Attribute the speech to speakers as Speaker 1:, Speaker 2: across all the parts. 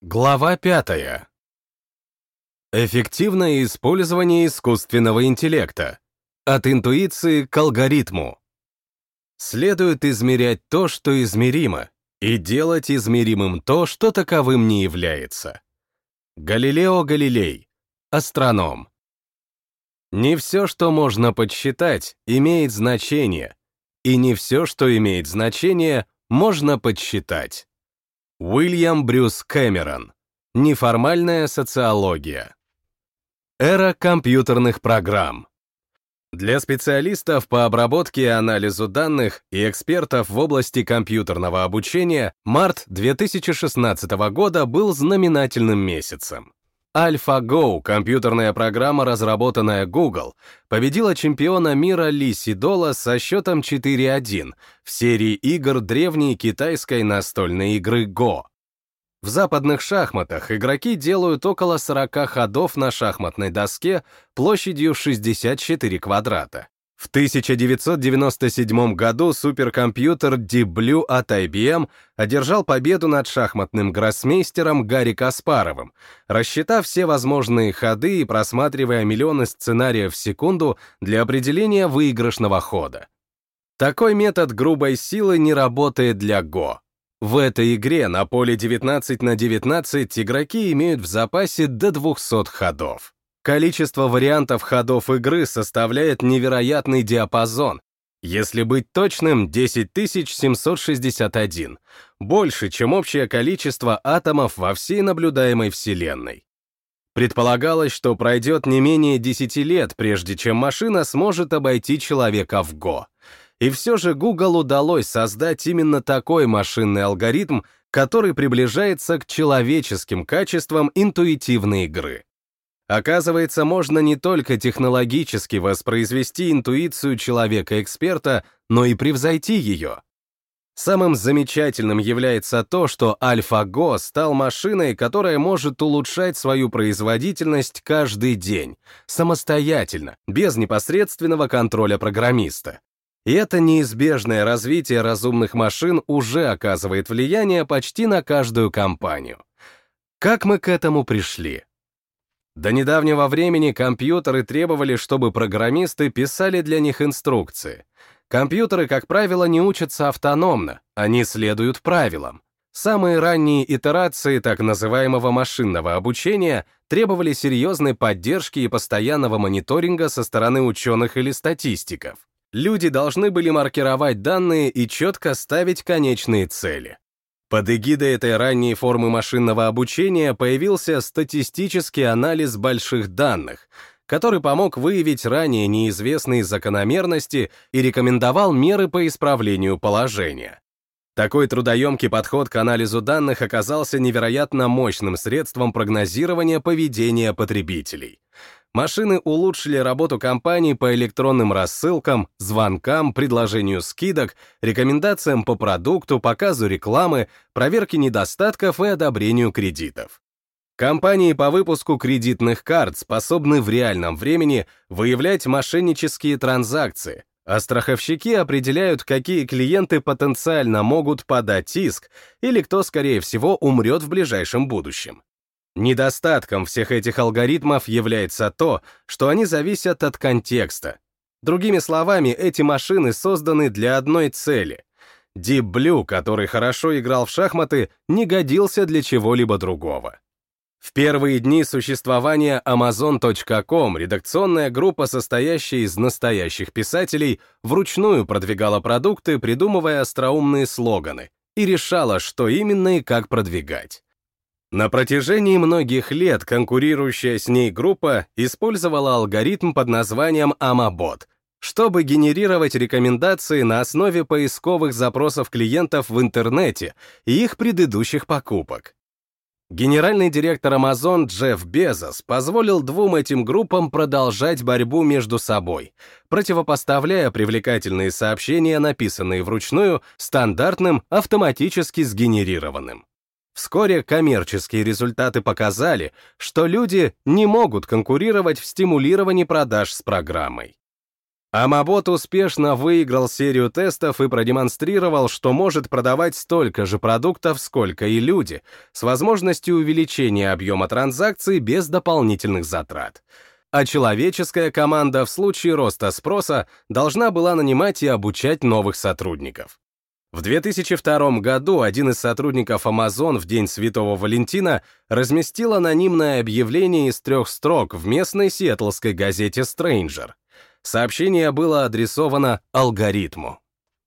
Speaker 1: Глава пятая. Эффективное использование искусственного интеллекта. От интуиции к алгоритму. Следует измерять то, что измеримо, и делать измеримым то, что таковым не является. Галилео Галилей. Астроном. Не все, что можно подсчитать, имеет значение, и не все, что имеет значение, можно подсчитать. Уильям Брюс Кэмерон. Неформальная социология. Эра компьютерных программ. Для специалистов по обработке и анализу данных и экспертов в области компьютерного обучения март 2016 года был знаменательным месяцем. AlphaGo, компьютерная программа, разработанная Google, победила чемпиона мира Ли Сидола со счетом 4-1 в серии игр древней китайской настольной игры Go. В западных шахматах игроки делают около 40 ходов на шахматной доске площадью 64 квадрата. В 1997 году суперкомпьютер Deep Blue от IBM одержал победу над шахматным гроссмейстером Гарри Каспаровым, рассчитав все возможные ходы и просматривая миллионы сценариев в секунду для определения выигрышного хода. Такой метод грубой силы не работает для Go. В этой игре на поле 19 на 19 игроки имеют в запасе до 200 ходов. Количество вариантов ходов игры составляет невероятный диапазон. Если быть точным, 10761. Больше, чем общее количество атомов во всей наблюдаемой Вселенной. Предполагалось, что пройдет не менее 10 лет, прежде чем машина сможет обойти человека в Го. И все же Google удалось создать именно такой машинный алгоритм, который приближается к человеческим качествам интуитивной игры. Оказывается, можно не только технологически воспроизвести интуицию человека-эксперта, но и превзойти ее. Самым замечательным является то, что AlphaGo стал машиной, которая может улучшать свою производительность каждый день, самостоятельно, без непосредственного контроля программиста. И это неизбежное развитие разумных машин уже оказывает влияние почти на каждую компанию. Как мы к этому пришли? До недавнего времени компьютеры требовали, чтобы программисты писали для них инструкции. Компьютеры, как правило, не учатся автономно, они следуют правилам. Самые ранние итерации так называемого машинного обучения требовали серьезной поддержки и постоянного мониторинга со стороны ученых или статистиков. Люди должны были маркировать данные и четко ставить конечные цели. Под эгидой этой ранней формы машинного обучения появился статистический анализ больших данных, который помог выявить ранее неизвестные закономерности и рекомендовал меры по исправлению положения. Такой трудоемкий подход к анализу данных оказался невероятно мощным средством прогнозирования поведения потребителей машины улучшили работу компаний по электронным рассылкам, звонкам, предложению скидок, рекомендациям по продукту, показу рекламы, проверке недостатков и одобрению кредитов. Компании по выпуску кредитных карт способны в реальном времени выявлять мошеннические транзакции, а страховщики определяют, какие клиенты потенциально могут подать иск или кто, скорее всего, умрет в ближайшем будущем. Недостатком всех этих алгоритмов является то, что они зависят от контекста. Другими словами, эти машины созданы для одной цели. Deep Blue, который хорошо играл в шахматы, не годился для чего-либо другого. В первые дни существования Amazon.com редакционная группа, состоящая из настоящих писателей, вручную продвигала продукты, придумывая остроумные слоганы, и решала, что именно и как продвигать. На протяжении многих лет конкурирующая с ней группа использовала алгоритм под названием Amabot, чтобы генерировать рекомендации на основе поисковых запросов клиентов в интернете и их предыдущих покупок. Генеральный директор Amazon Джефф Безос позволил двум этим группам продолжать борьбу между собой, противопоставляя привлекательные сообщения, написанные вручную, стандартным, автоматически сгенерированным. Вскоре коммерческие результаты показали, что люди не могут конкурировать в стимулировании продаж с программой. Амабот успешно выиграл серию тестов и продемонстрировал, что может продавать столько же продуктов, сколько и люди, с возможностью увеличения объема транзакций без дополнительных затрат. А человеческая команда в случае роста спроса должна была нанимать и обучать новых сотрудников. В 2002 году один из сотрудников Amazon в День Святого Валентина разместил анонимное объявление из трех строк в местной сиэтлской газете Stranger. Сообщение было адресовано алгоритму.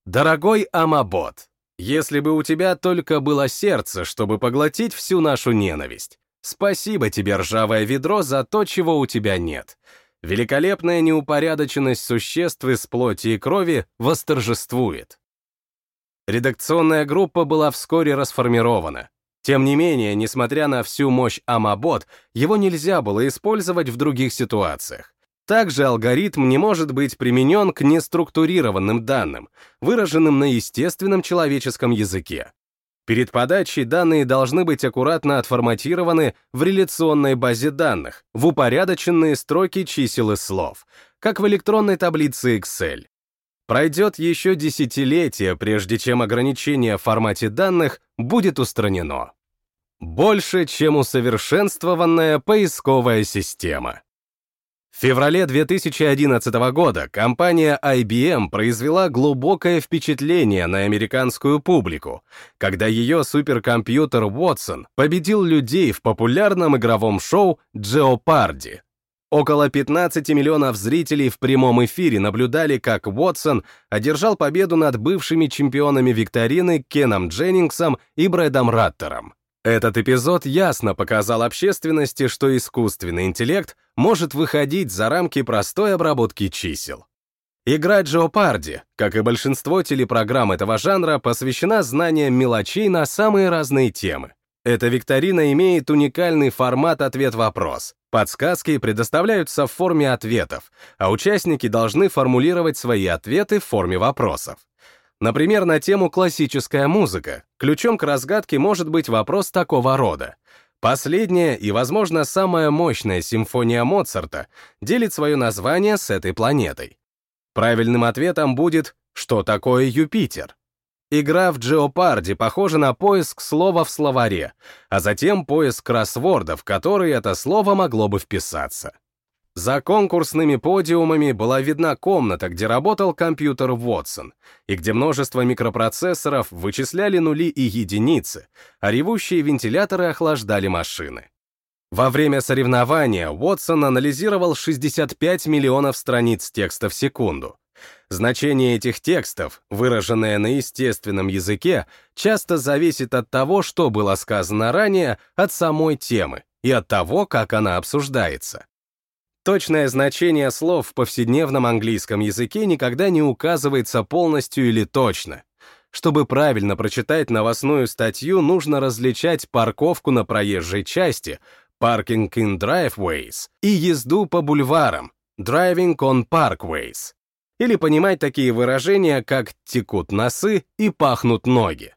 Speaker 1: «Дорогой Амабот, если бы у тебя только было сердце, чтобы поглотить всю нашу ненависть, спасибо тебе, ржавое ведро, за то, чего у тебя нет. Великолепная неупорядоченность существ из плоти и крови восторжествует. Редакционная группа была вскоре расформирована. Тем не менее, несмотря на всю мощь Амабот, его нельзя было использовать в других ситуациях. Также алгоритм не может быть применен к неструктурированным данным, выраженным на естественном человеческом языке. Перед подачей данные должны быть аккуратно отформатированы в реляционной базе данных, в упорядоченные строки чисел и слов, как в электронной таблице Excel. Пройдет еще десятилетие, прежде чем ограничение в формате данных будет устранено. Больше, чем усовершенствованная поисковая система. В феврале 2011 года компания IBM произвела глубокое впечатление на американскую публику, когда ее суперкомпьютер Watson победил людей в популярном игровом шоу «Джеопарди», Около 15 миллионов зрителей в прямом эфире наблюдали, как Уотсон одержал победу над бывшими чемпионами викторины Кеном Дженнингсом и Брэдом Раттером. Этот эпизод ясно показал общественности, что искусственный интеллект может выходить за рамки простой обработки чисел. Игра Джеопарди, как и большинство телепрограмм этого жанра, посвящена знаниям мелочей на самые разные темы. Эта викторина имеет уникальный формат «ответ-вопрос», Подсказки предоставляются в форме ответов, а участники должны формулировать свои ответы в форме вопросов. Например, на тему «классическая музыка» ключом к разгадке может быть вопрос такого рода. Последняя и, возможно, самая мощная симфония Моцарта делит свое название с этой планетой. Правильным ответом будет «Что такое Юпитер?». Игра в Джеопарди похожа на поиск слова в словаре, а затем поиск кроссвордов, в который это слово могло бы вписаться. За конкурсными подиумами была видна комната, где работал компьютер Watson, и где множество микропроцессоров вычисляли нули и единицы, а ревущие вентиляторы охлаждали машины. Во время соревнования Уотсон анализировал 65 миллионов страниц текста в секунду, Значение этих текстов, выраженное на естественном языке, часто зависит от того, что было сказано ранее, от самой темы и от того, как она обсуждается. Точное значение слов в повседневном английском языке никогда не указывается полностью или точно. Чтобы правильно прочитать новостную статью, нужно различать парковку на проезжей части, parking in driveways, и езду по бульварам, driving on parkways или понимать такие выражения, как «текут носы» и «пахнут ноги».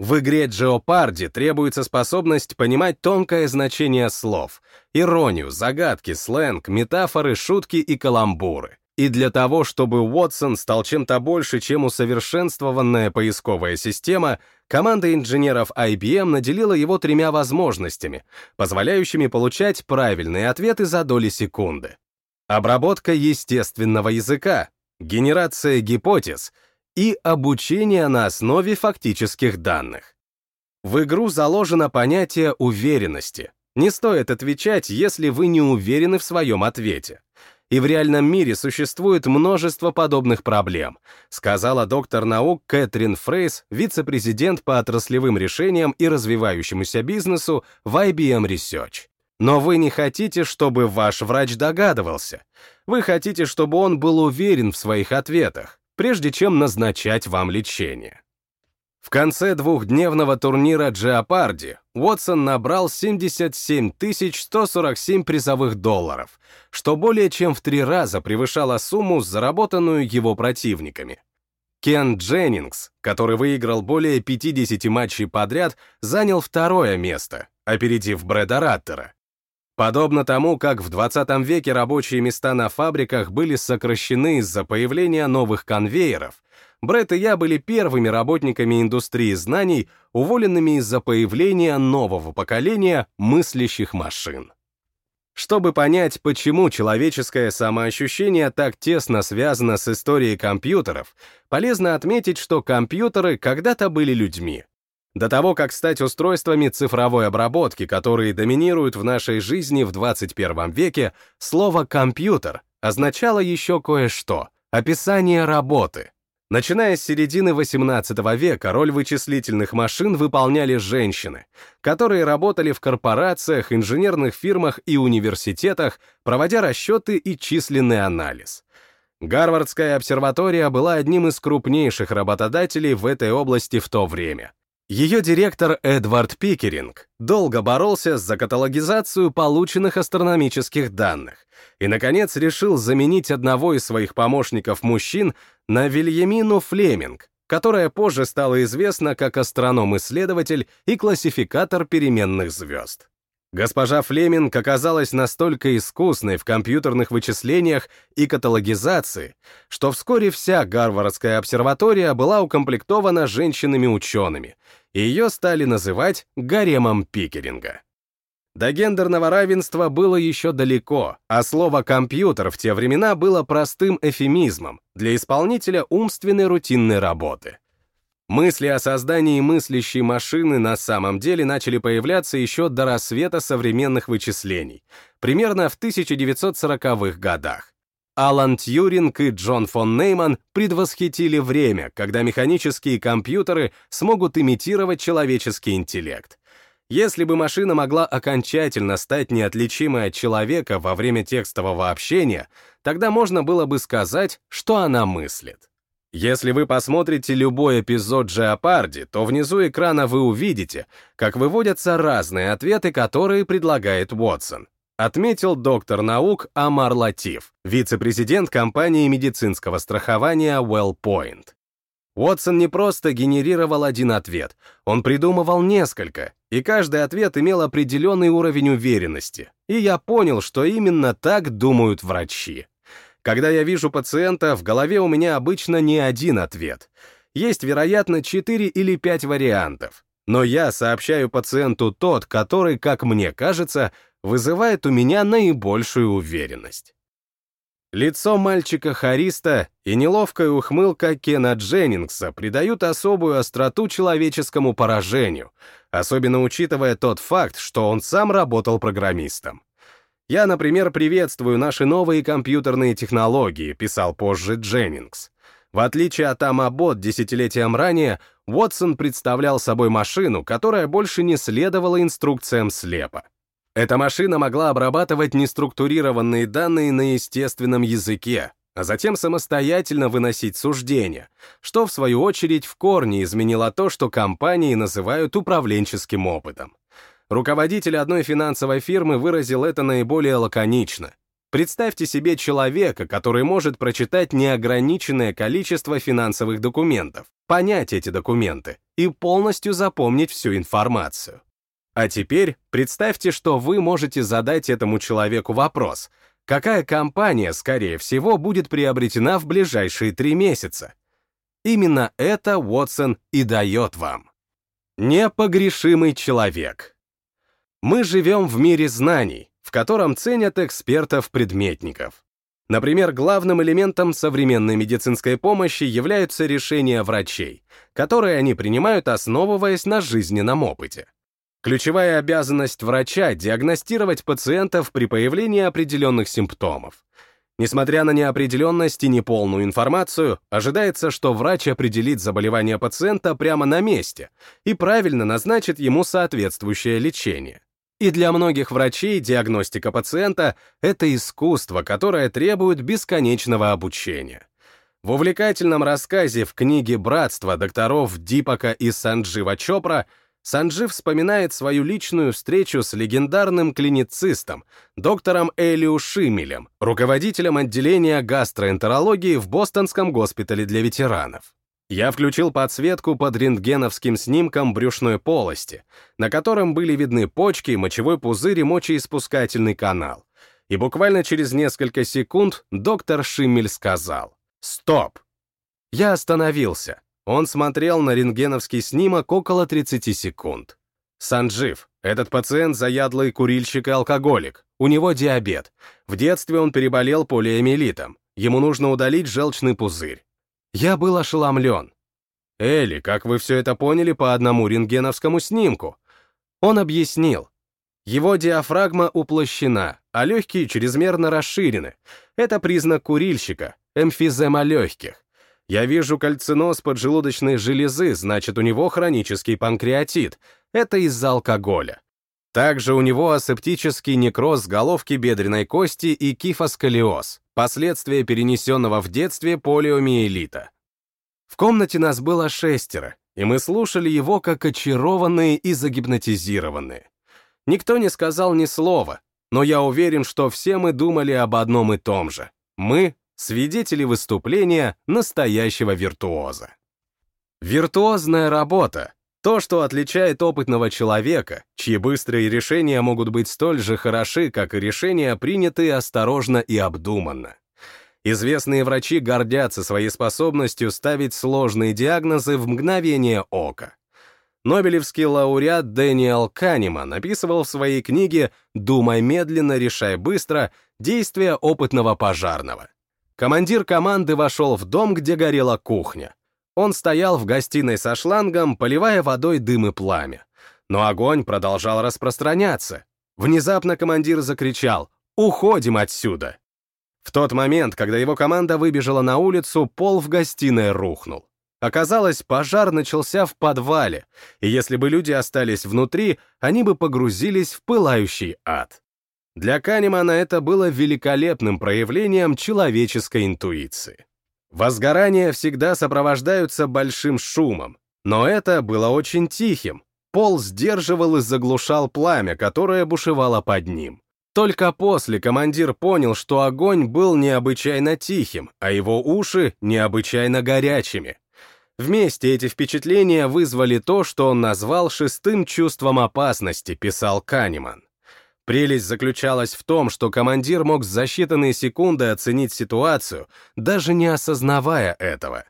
Speaker 1: В игре Джеопарди требуется способность понимать тонкое значение слов, иронию, загадки, сленг, метафоры, шутки и каламбуры. И для того, чтобы Уотсон стал чем-то больше, чем усовершенствованная поисковая система, команда инженеров IBM наделила его тремя возможностями, позволяющими получать правильные ответы за доли секунды. Обработка естественного языка, генерация гипотез и обучение на основе фактических данных. В игру заложено понятие уверенности. Не стоит отвечать, если вы не уверены в своем ответе. И в реальном мире существует множество подобных проблем, сказала доктор наук Кэтрин Фрейс, вице-президент по отраслевым решениям и развивающемуся бизнесу в IBM Research. Но вы не хотите, чтобы ваш врач догадывался. Вы хотите, чтобы он был уверен в своих ответах, прежде чем назначать вам лечение. В конце двухдневного турнира Джеопарди Уотсон набрал 77 147 призовых долларов, что более чем в три раза превышало сумму, заработанную его противниками. Кен Дженнингс, который выиграл более 50 матчей подряд, занял второе место, опередив Брэда Раттера. Подобно тому, как в 20 веке рабочие места на фабриках были сокращены из-за появления новых конвейеров, Брэд и я были первыми работниками индустрии знаний, уволенными из-за появления нового поколения мыслящих машин. Чтобы понять, почему человеческое самоощущение так тесно связано с историей компьютеров, полезно отметить, что компьютеры когда-то были людьми. До того, как стать устройствами цифровой обработки, которые доминируют в нашей жизни в 21 веке, слово «компьютер» означало еще кое-что — описание работы. Начиная с середины XVIII века роль вычислительных машин выполняли женщины, которые работали в корпорациях, инженерных фирмах и университетах, проводя расчеты и численный анализ. Гарвардская обсерватория была одним из крупнейших работодателей в этой области в то время. Ее директор Эдвард Пикеринг долго боролся за каталогизацию полученных астрономических данных и, наконец, решил заменить одного из своих помощников-мужчин на Вильямину Флеминг, которая позже стала известна как астроном-исследователь и классификатор переменных звезд. Госпожа Флеминг оказалась настолько искусной в компьютерных вычислениях и каталогизации, что вскоре вся Гарвардская обсерватория была укомплектована женщинами-учеными, и ее стали называть гаремом Пикеринга. До гендерного равенства было еще далеко, а слово «компьютер» в те времена было простым эфемизмом для исполнителя умственной рутинной работы. Мысли о создании мыслящей машины на самом деле начали появляться еще до рассвета современных вычислений, примерно в 1940-х годах. Алан Тьюринг и Джон фон Нейман предвосхитили время, когда механические компьютеры смогут имитировать человеческий интеллект. Если бы машина могла окончательно стать неотличимой от человека во время текстового общения, тогда можно было бы сказать, что она мыслит. Если вы посмотрите любой эпизод Джеопарди, то внизу экрана вы увидите, как выводятся разные ответы, которые предлагает Уотсон. Отметил доктор наук Амар Латиф, вице-президент компании медицинского страхования WellPoint. Уотсон не просто генерировал один ответ, он придумывал несколько, и каждый ответ имел определенный уровень уверенности. И я понял, что именно так думают врачи. Когда я вижу пациента, в голове у меня обычно не один ответ. Есть, вероятно, 4 или 5 вариантов. Но я сообщаю пациенту тот, который, как мне кажется, вызывает у меня наибольшую уверенность. Лицо мальчика-хариста и неловкая ухмылка Кена Дженнингса придают особую остроту человеческому поражению, особенно учитывая тот факт, что он сам работал программистом. Я, например, приветствую наши новые компьютерные технологии, писал позже Дженнингс. В отличие от Амабот десятилетиям ранее, Уотсон представлял собой машину, которая больше не следовала инструкциям слепо. Эта машина могла обрабатывать неструктурированные данные на естественном языке, а затем самостоятельно выносить суждения, что, в свою очередь, в корне изменило то, что компании называют управленческим опытом. Руководитель одной финансовой фирмы выразил это наиболее лаконично. Представьте себе человека, который может прочитать неограниченное количество финансовых документов, понять эти документы и полностью запомнить всю информацию. А теперь представьте, что вы можете задать этому человеку вопрос, какая компания, скорее всего, будет приобретена в ближайшие три месяца. Именно это Уотсон и дает вам. Непогрешимый человек. Мы живем в мире знаний, в котором ценят экспертов-предметников. Например, главным элементом современной медицинской помощи являются решения врачей, которые они принимают, основываясь на жизненном опыте. Ключевая обязанность врача — диагностировать пациентов при появлении определенных симптомов. Несмотря на неопределенность и неполную информацию, ожидается, что врач определит заболевание пациента прямо на месте и правильно назначит ему соответствующее лечение. И для многих врачей диагностика пациента — это искусство, которое требует бесконечного обучения. В увлекательном рассказе в книге «Братство» докторов Дипака и Санджива Чопра Санджи вспоминает свою личную встречу с легендарным клиницистом, доктором Элиу Шимелем, руководителем отделения гастроэнтерологии в Бостонском госпитале для ветеранов. Я включил подсветку под рентгеновским снимком брюшной полости, на котором были видны почки, мочевой пузырь и мочеиспускательный канал. И буквально через несколько секунд доктор Шиммель сказал «Стоп!». Я остановился. Он смотрел на рентгеновский снимок около 30 секунд. Санджив, этот пациент заядлый курильщик и алкоголик. У него диабет. В детстве он переболел полиомиелитом. Ему нужно удалить желчный пузырь. Я был ошеломлен. «Элли, как вы все это поняли по одному рентгеновскому снимку?» Он объяснил. Его диафрагма уплощена, а легкие чрезмерно расширены. Это признак курильщика, эмфизема легких. Я вижу кальциноз поджелудочной железы, значит, у него хронический панкреатит. Это из-за алкоголя. Также у него асептический некроз головки бедренной кости и кифосколиоз, последствия перенесенного в детстве полиомиелита. В комнате нас было шестеро, и мы слушали его как очарованные и загипнотизированные. Никто не сказал ни слова, но я уверен, что все мы думали об одном и том же. Мы — свидетели выступления настоящего виртуоза. Виртуозная работа — то, что отличает опытного человека, чьи быстрые решения могут быть столь же хороши, как и решения, принятые осторожно и обдуманно. Известные врачи гордятся своей способностью ставить сложные диагнозы в мгновение ока. Нобелевский лауреат Дэниел Канеман описывал в своей книге «Думай медленно, решай быстро» действия опытного пожарного. Командир команды вошел в дом, где горела кухня. Он стоял в гостиной со шлангом, поливая водой дым и пламя. Но огонь продолжал распространяться. Внезапно командир закричал «Уходим отсюда!». В тот момент, когда его команда выбежала на улицу, пол в гостиной рухнул. Оказалось, пожар начался в подвале, и если бы люди остались внутри, они бы погрузились в пылающий ад. Для Канемана это было великолепным проявлением человеческой интуиции. Возгорания всегда сопровождаются большим шумом, но это было очень тихим. Пол сдерживал и заглушал пламя, которое бушевало под ним. Только после командир понял, что огонь был необычайно тихим, а его уши необычайно горячими. Вместе эти впечатления вызвали то, что он назвал шестым чувством опасности, писал Канеман. Прелесть заключалась в том, что командир мог за считанные секунды оценить ситуацию, даже не осознавая этого.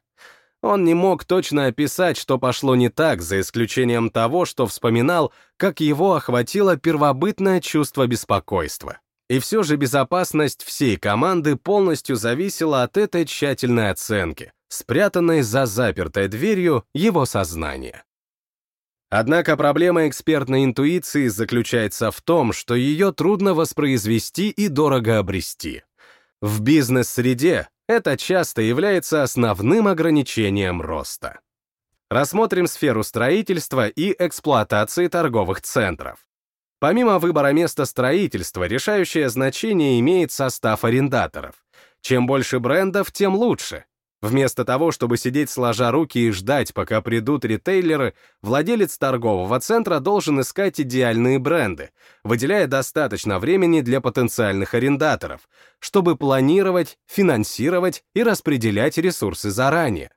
Speaker 1: Он не мог точно описать, что пошло не так, за исключением того, что вспоминал, как его охватило первобытное чувство беспокойства. И все же безопасность всей команды полностью зависела от этой тщательной оценки, спрятанной за запертой дверью его сознания. Однако проблема экспертной интуиции заключается в том, что ее трудно воспроизвести и дорого обрести. В бизнес-среде это часто является основным ограничением роста. Рассмотрим сферу строительства и эксплуатации торговых центров. Помимо выбора места строительства, решающее значение имеет состав арендаторов. Чем больше брендов, тем лучше. Вместо того, чтобы сидеть сложа руки и ждать, пока придут ритейлеры, владелец торгового центра должен искать идеальные бренды, выделяя достаточно времени для потенциальных арендаторов, чтобы планировать, финансировать и распределять ресурсы заранее.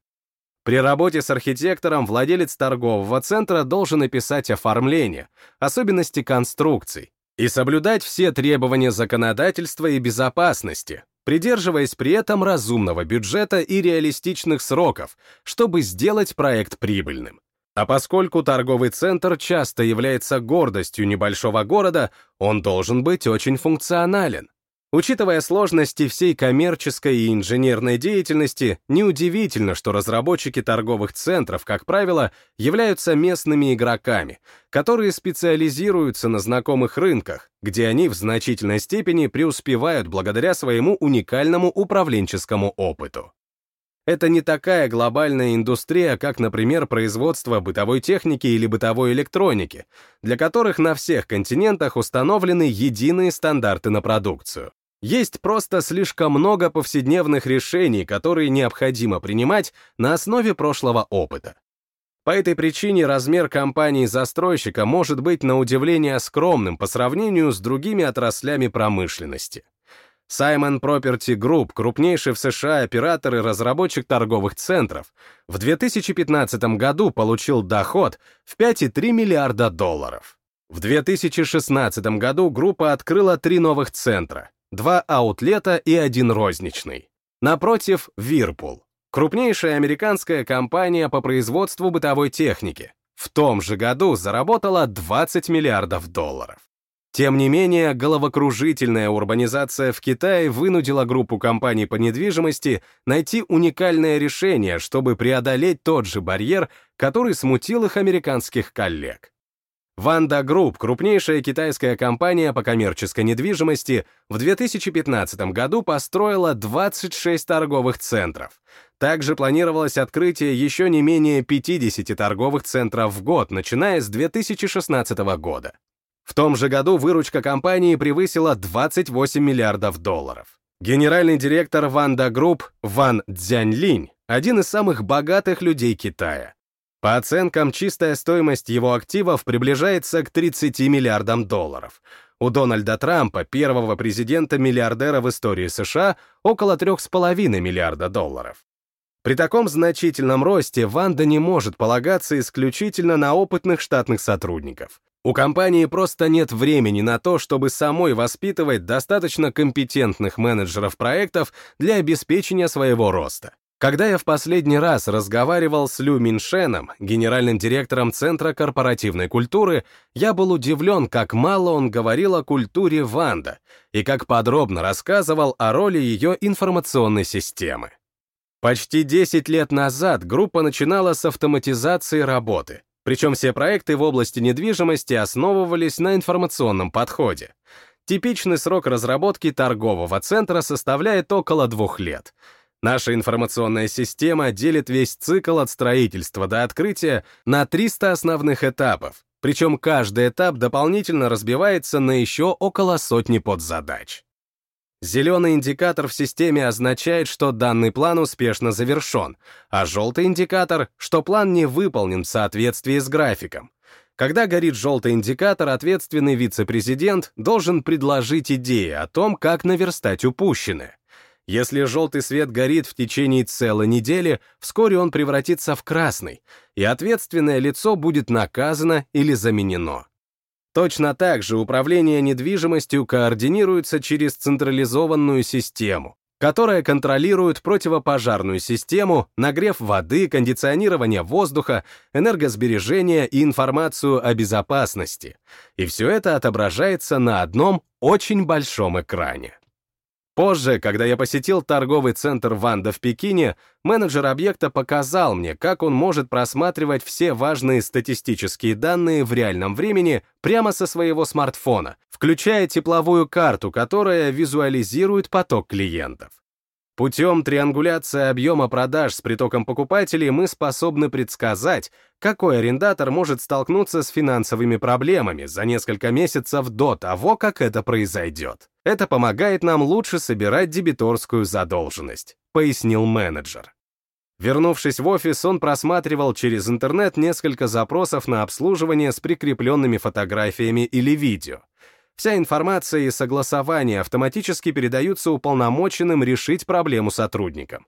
Speaker 1: При работе с архитектором владелец торгового центра должен описать оформление, особенности конструкций и соблюдать все требования законодательства и безопасности, придерживаясь при этом разумного бюджета и реалистичных сроков, чтобы сделать проект прибыльным. А поскольку торговый центр часто является гордостью небольшого города, он должен быть очень функционален. Учитывая сложности всей коммерческой и инженерной деятельности, неудивительно, что разработчики торговых центров, как правило, являются местными игроками, которые специализируются на знакомых рынках, где они в значительной степени преуспевают благодаря своему уникальному управленческому опыту. Это не такая глобальная индустрия, как, например, производство бытовой техники или бытовой электроники, для которых на всех континентах установлены единые стандарты на продукцию. Есть просто слишком много повседневных решений, которые необходимо принимать на основе прошлого опыта. По этой причине размер компании-застройщика может быть на удивление скромным по сравнению с другими отраслями промышленности. Simon Property Group, крупнейший в США оператор и разработчик торговых центров, в 2015 году получил доход в 5,3 миллиарда долларов. В 2016 году группа открыла три новых центра, два аутлета и один розничный. Напротив — Вирпул, крупнейшая американская компания по производству бытовой техники. В том же году заработала 20 миллиардов долларов. Тем не менее, головокружительная урбанизация в Китае вынудила группу компаний по недвижимости найти уникальное решение, чтобы преодолеть тот же барьер, который смутил их американских коллег. Wanda Group, крупнейшая китайская компания по коммерческой недвижимости, в 2015 году построила 26 торговых центров. Также планировалось открытие еще не менее 50 торговых центров в год, начиная с 2016 года. В том же году выручка компании превысила 28 миллиардов долларов. Генеральный директор Wanda Group Ван Цзяньлинь – один из самых богатых людей Китая. По оценкам, чистая стоимость его активов приближается к 30 миллиардам долларов. У Дональда Трампа, первого президента-миллиардера в истории США, около 3,5 миллиарда долларов. При таком значительном росте Ванда не может полагаться исключительно на опытных штатных сотрудников. У компании просто нет времени на то, чтобы самой воспитывать достаточно компетентных менеджеров проектов для обеспечения своего роста. Когда я в последний раз разговаривал с Лю Миншеном, генеральным директором Центра корпоративной культуры, я был удивлен, как мало он говорил о культуре Ванда и как подробно рассказывал о роли ее информационной системы. Почти 10 лет назад группа начинала с автоматизации работы, причем все проекты в области недвижимости основывались на информационном подходе. Типичный срок разработки торгового центра составляет около двух лет. Наша информационная система делит весь цикл от строительства до открытия на 300 основных этапов, причем каждый этап дополнительно разбивается на еще около сотни подзадач. Зеленый индикатор в системе означает, что данный план успешно завершен, а желтый индикатор, что план не выполнен в соответствии с графиком. Когда горит желтый индикатор, ответственный вице-президент должен предложить идеи о том, как наверстать упущенное. Если желтый свет горит в течение целой недели, вскоре он превратится в красный, и ответственное лицо будет наказано или заменено. Точно так же управление недвижимостью координируется через централизованную систему, которая контролирует противопожарную систему, нагрев воды, кондиционирование воздуха, энергосбережение и информацию о безопасности. И все это отображается на одном очень большом экране. Позже, когда я посетил торговый центр Ванда в Пекине, менеджер объекта показал мне, как он может просматривать все важные статистические данные в реальном времени прямо со своего смартфона, включая тепловую карту, которая визуализирует поток клиентов. Путем триангуляции объема продаж с притоком покупателей мы способны предсказать, какой арендатор может столкнуться с финансовыми проблемами за несколько месяцев до того, как это произойдет. Это помогает нам лучше собирать дебиторскую задолженность, пояснил менеджер. Вернувшись в офис, он просматривал через интернет несколько запросов на обслуживание с прикрепленными фотографиями или видео. Вся информация и согласование автоматически передаются уполномоченным решить проблему сотрудникам.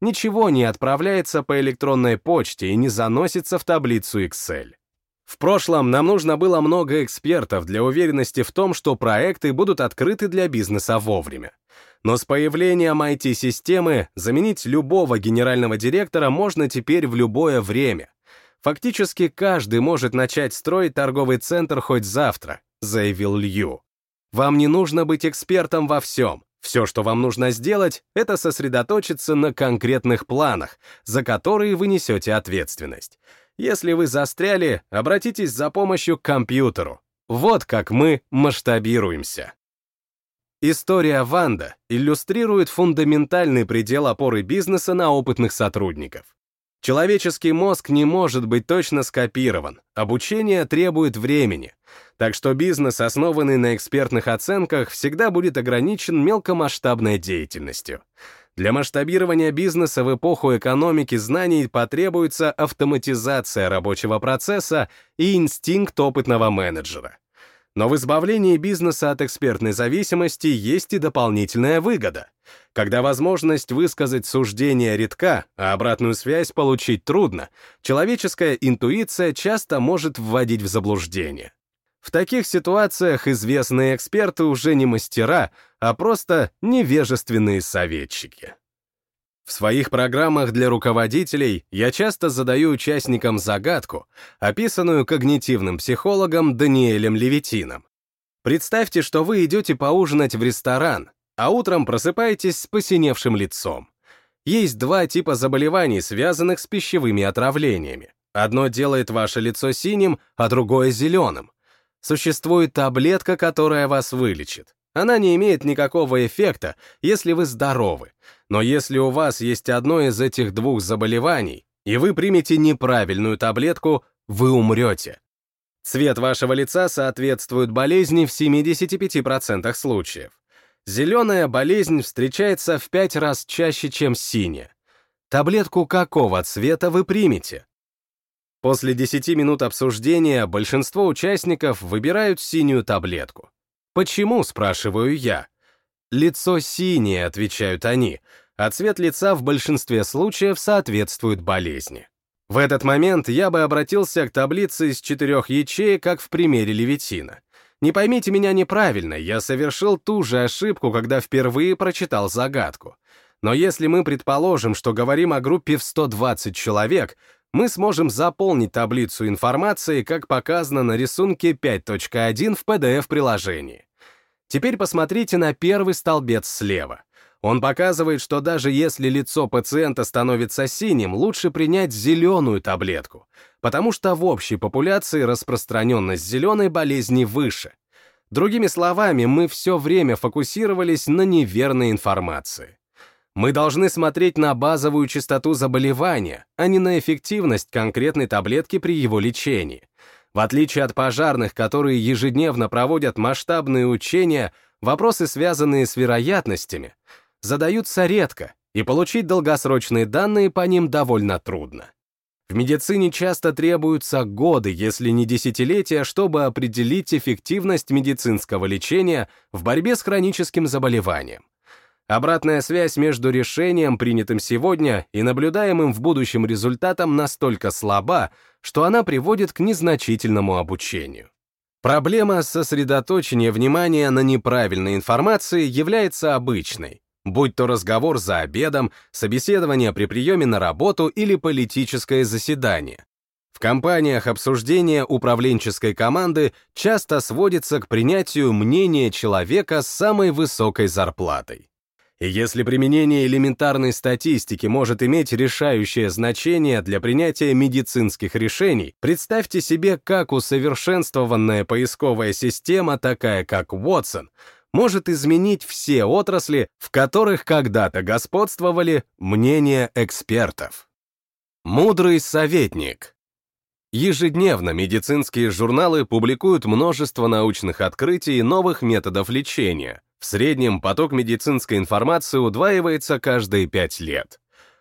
Speaker 1: Ничего не отправляется по электронной почте и не заносится в таблицу Excel. В прошлом нам нужно было много экспертов для уверенности в том, что проекты будут открыты для бизнеса вовремя. Но с появлением IT-системы заменить любого генерального директора можно теперь в любое время. Фактически каждый может начать строить торговый центр хоть завтра, заявил Лью. Вам не нужно быть экспертом во всем. Все, что вам нужно сделать, это сосредоточиться на конкретных планах, за которые вы несете ответственность. Если вы застряли, обратитесь за помощью к компьютеру. Вот как мы масштабируемся. История Ванда иллюстрирует фундаментальный предел опоры бизнеса на опытных сотрудников. Человеческий мозг не может быть точно скопирован, обучение требует времени, так что бизнес, основанный на экспертных оценках, всегда будет ограничен мелкомасштабной деятельностью. Для масштабирования бизнеса в эпоху экономики знаний потребуется автоматизация рабочего процесса и инстинкт опытного менеджера. Но в избавлении бизнеса от экспертной зависимости есть и дополнительная выгода. Когда возможность высказать суждение редка, а обратную связь получить трудно, человеческая интуиция часто может вводить в заблуждение. В таких ситуациях известные эксперты уже не мастера, а просто невежественные советчики. В своих программах для руководителей я часто задаю участникам загадку, описанную когнитивным психологом Даниэлем Левитином. Представьте, что вы идете поужинать в ресторан, а утром просыпаетесь с посиневшим лицом. Есть два типа заболеваний, связанных с пищевыми отравлениями. Одно делает ваше лицо синим, а другое — зеленым. Существует таблетка, которая вас вылечит. Она не имеет никакого эффекта, если вы здоровы. Но если у вас есть одно из этих двух заболеваний, и вы примете неправильную таблетку, вы умрете. Цвет вашего лица соответствует болезни в 75% случаев. Зеленая болезнь встречается в 5 раз чаще, чем синяя. Таблетку какого цвета вы примете? После 10 минут обсуждения большинство участников выбирают синюю таблетку. Почему, спрашиваю я? Лицо синее, отвечают они, а цвет лица в большинстве случаев соответствует болезни. В этот момент я бы обратился к таблице из четырех ячеек, как в примере левитина. Не поймите меня неправильно, я совершил ту же ошибку, когда впервые прочитал загадку. Но если мы предположим, что говорим о группе в 120 человек, мы сможем заполнить таблицу информации, как показано на рисунке 5.1 в PDF-приложении. Теперь посмотрите на первый столбец слева. Он показывает, что даже если лицо пациента становится синим, лучше принять зеленую таблетку, потому что в общей популяции распространенность зеленой болезни выше. Другими словами, мы все время фокусировались на неверной информации. Мы должны смотреть на базовую частоту заболевания, а не на эффективность конкретной таблетки при его лечении. В отличие от пожарных, которые ежедневно проводят масштабные учения, вопросы, связанные с вероятностями, задаются редко, и получить долгосрочные данные по ним довольно трудно. В медицине часто требуются годы, если не десятилетия, чтобы определить эффективность медицинского лечения в борьбе с хроническим заболеванием. Обратная связь между решением, принятым сегодня, и наблюдаемым в будущем результатом настолько слаба, что она приводит к незначительному обучению. Проблема сосредоточения внимания на неправильной информации является обычной, будь то разговор за обедом, собеседование при приеме на работу или политическое заседание. В компаниях обсуждение управленческой команды часто сводится к принятию мнения человека с самой высокой зарплатой. И если применение элементарной статистики может иметь решающее значение для принятия медицинских решений, представьте себе, как усовершенствованная поисковая система, такая как Watson, может изменить все отрасли, в которых когда-то господствовали мнения экспертов. Мудрый советник. Ежедневно медицинские журналы публикуют множество научных открытий и новых методов лечения, в среднем поток медицинской информации удваивается каждые пять лет.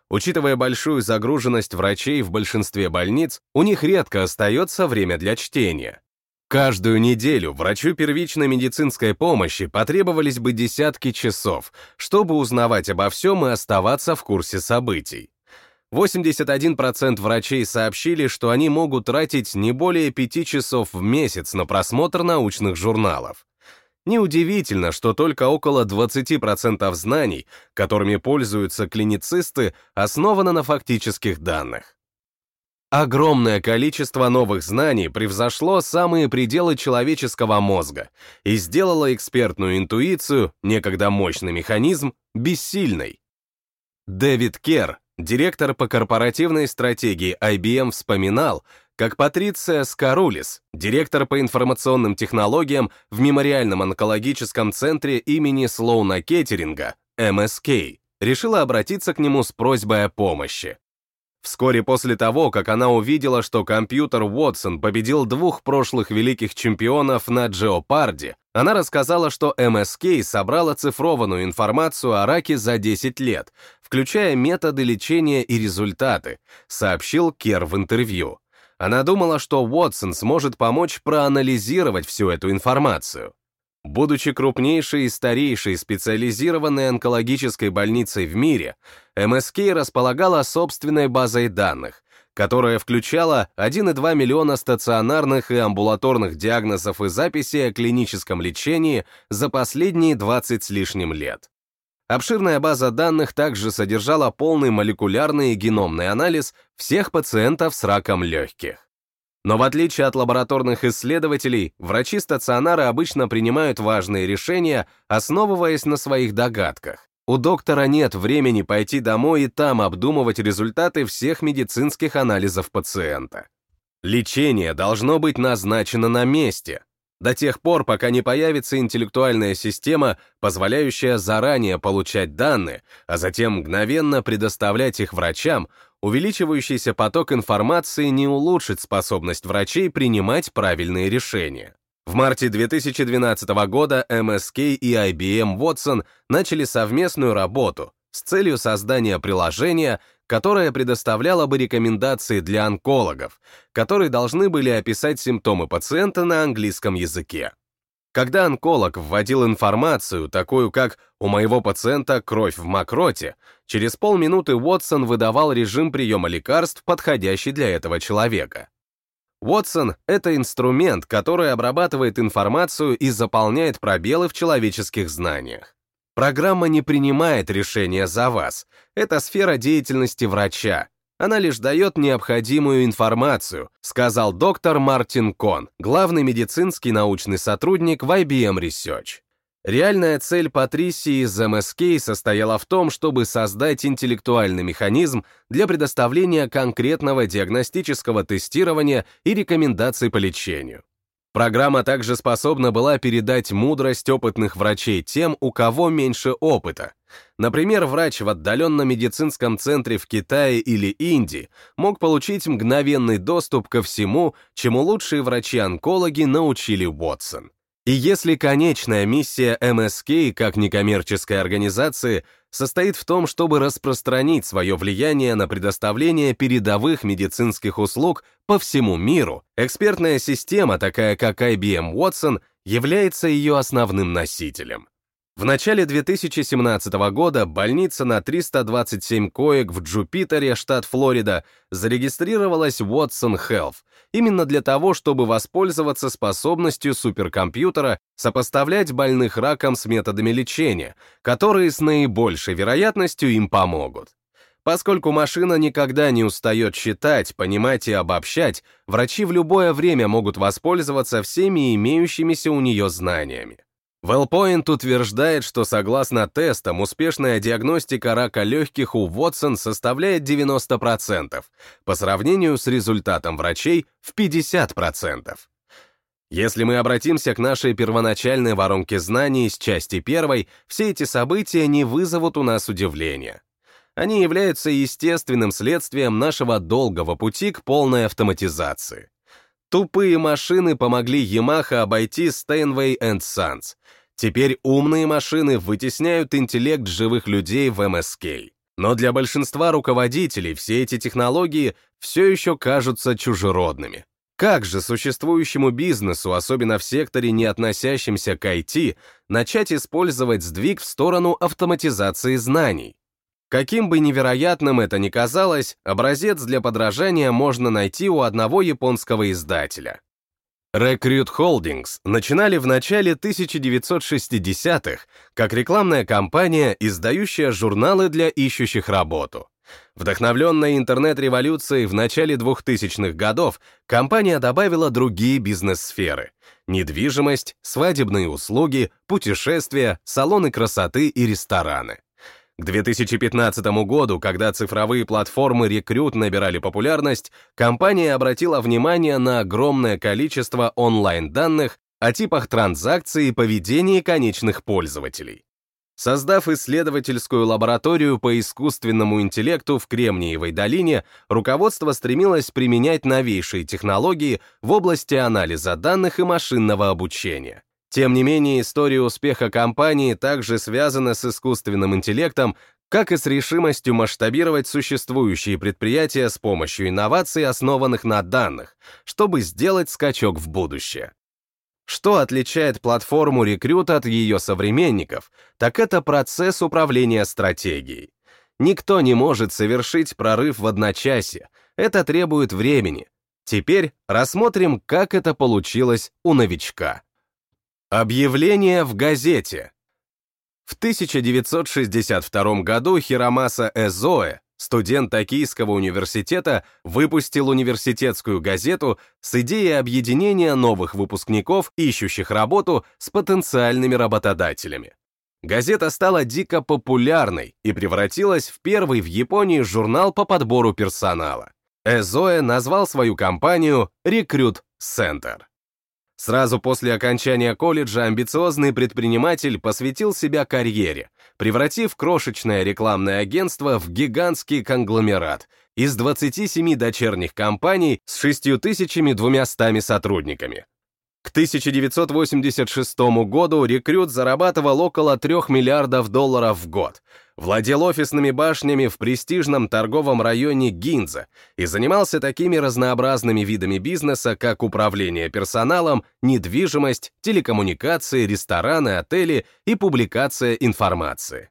Speaker 1: Учитывая большую загруженность врачей в большинстве больниц, у них редко остается время для чтения. Каждую неделю врачу первичной медицинской помощи потребовались бы десятки часов, чтобы узнавать обо всем и оставаться в курсе событий. 81% врачей сообщили, что они могут тратить не более 5 часов в месяц на просмотр научных журналов. Неудивительно, что только около 20% знаний, которыми пользуются клиницисты, основано на фактических данных. Огромное количество новых знаний превзошло самые пределы человеческого мозга и сделало экспертную интуицию, некогда мощный механизм, бессильной. Дэвид Керр, директор по корпоративной стратегии IBM, вспоминал, как Патриция Скарулис, директор по информационным технологиям в Мемориальном онкологическом центре имени Слоуна Кеттеринга, МСК, решила обратиться к нему с просьбой о помощи. Вскоре после того, как она увидела, что компьютер Watson победил двух прошлых великих чемпионов на Джеопарде, она рассказала, что МСК собрал оцифрованную информацию о раке за 10 лет, включая методы лечения и результаты, сообщил Кер в интервью она думала, что Уотсон сможет помочь проанализировать всю эту информацию. Будучи крупнейшей и старейшей специализированной онкологической больницей в мире, МСК располагала собственной базой данных, которая включала 1,2 миллиона стационарных и амбулаторных диагнозов и записей о клиническом лечении за последние 20 с лишним лет. Обширная база данных также содержала полный молекулярный и геномный анализ всех пациентов с раком легких. Но в отличие от лабораторных исследователей, врачи стационара обычно принимают важные решения, основываясь на своих догадках. У доктора нет времени пойти домой и там обдумывать результаты всех медицинских анализов пациента. Лечение должно быть назначено на месте, до тех пор, пока не появится интеллектуальная система, позволяющая заранее получать данные, а затем мгновенно предоставлять их врачам, увеличивающийся поток информации не улучшит способность врачей принимать правильные решения. В марте 2012 года MSK и IBM Watson начали совместную работу с целью создания приложения, которое предоставляло бы рекомендации для онкологов, которые должны были описать симптомы пациента на английском языке. Когда онколог вводил информацию, такую как «у моего пациента кровь в мокроте», через полминуты Уотсон выдавал режим приема лекарств, подходящий для этого человека. Уотсон — это инструмент, который обрабатывает информацию и заполняет пробелы в человеческих знаниях. Программа не принимает решения за вас. Это сфера деятельности врача. Она лишь дает необходимую информацию, сказал доктор Мартин Кон, главный медицинский научный сотрудник в IBM Research. Реальная цель Патрисии из MSK состояла в том, чтобы создать интеллектуальный механизм для предоставления конкретного диагностического тестирования и рекомендаций по лечению. Программа также способна была передать мудрость опытных врачей тем, у кого меньше опыта. Например, врач в отдаленном медицинском центре в Китае или Индии мог получить мгновенный доступ ко всему, чему лучшие врачи-онкологи научили Уотсон. И если конечная миссия МСК как некоммерческой организации состоит в том, чтобы распространить свое влияние на предоставление передовых медицинских услуг по всему миру, экспертная система, такая как IBM Watson, является ее основным носителем. В начале 2017 года больница на 327 коек в Джупитере, штат Флорида, зарегистрировалась Watson Health, именно для того, чтобы воспользоваться способностью суперкомпьютера сопоставлять больных раком с методами лечения, которые с наибольшей вероятностью им помогут. Поскольку машина никогда не устает считать, понимать и обобщать, врачи в любое время могут воспользоваться всеми имеющимися у нее знаниями. Wellpoint утверждает, что согласно тестам успешная диагностика рака легких у Watson составляет 90%, по сравнению с результатом врачей в 50%. Если мы обратимся к нашей первоначальной воронке знаний из части первой, все эти события не вызовут у нас удивления. Они являются естественным следствием нашего долгого пути к полной автоматизации. Тупые машины помогли Yamaha обойти Steinway Sons. Теперь умные машины вытесняют интеллект живых людей в MSK. Но для большинства руководителей все эти технологии все еще кажутся чужеродными. Как же существующему бизнесу, особенно в секторе, не относящемся к IT, начать использовать сдвиг в сторону автоматизации знаний? Каким бы невероятным это ни казалось, образец для подражания можно найти у одного японского издателя. Recruit Holdings начинали в начале 1960-х как рекламная компания, издающая журналы для ищущих работу. Вдохновленная интернет-революцией в начале 2000-х годов, компания добавила другие бизнес-сферы — недвижимость, свадебные услуги, путешествия, салоны красоты и рестораны. К 2015 году, когда цифровые платформы рекрут набирали популярность, компания обратила внимание на огромное количество онлайн-данных о типах транзакций и поведении конечных пользователей. Создав исследовательскую лабораторию по искусственному интеллекту в Кремниевой долине, руководство стремилось применять новейшие технологии в области анализа данных и машинного обучения. Тем не менее, история успеха компании также связана с искусственным интеллектом, как и с решимостью масштабировать существующие предприятия с помощью инноваций, основанных на данных, чтобы сделать скачок в будущее. Что отличает платформу Recruit от ее современников, так это процесс управления стратегией. Никто не может совершить прорыв в одночасье, это требует времени. Теперь рассмотрим, как это получилось у новичка. Объявление в газете. В 1962 году Хиромаса Эзоэ, студент Токийского университета, выпустил университетскую газету с идеей объединения новых выпускников, ищущих работу, с потенциальными работодателями. Газета стала дико популярной и превратилась в первый в Японии журнал по подбору персонала. Эзоэ назвал свою компанию Recruit Center. Сразу после окончания колледжа амбициозный предприниматель посвятил себя карьере, превратив крошечное рекламное агентство в гигантский конгломерат из 27 дочерних компаний с 6200 сотрудниками. К 1986 году рекрут зарабатывал около 3 миллиардов долларов в год, владел офисными башнями в престижном торговом районе Гинза и занимался такими разнообразными видами бизнеса, как управление персоналом, недвижимость, телекоммуникации, рестораны, отели и публикация информации.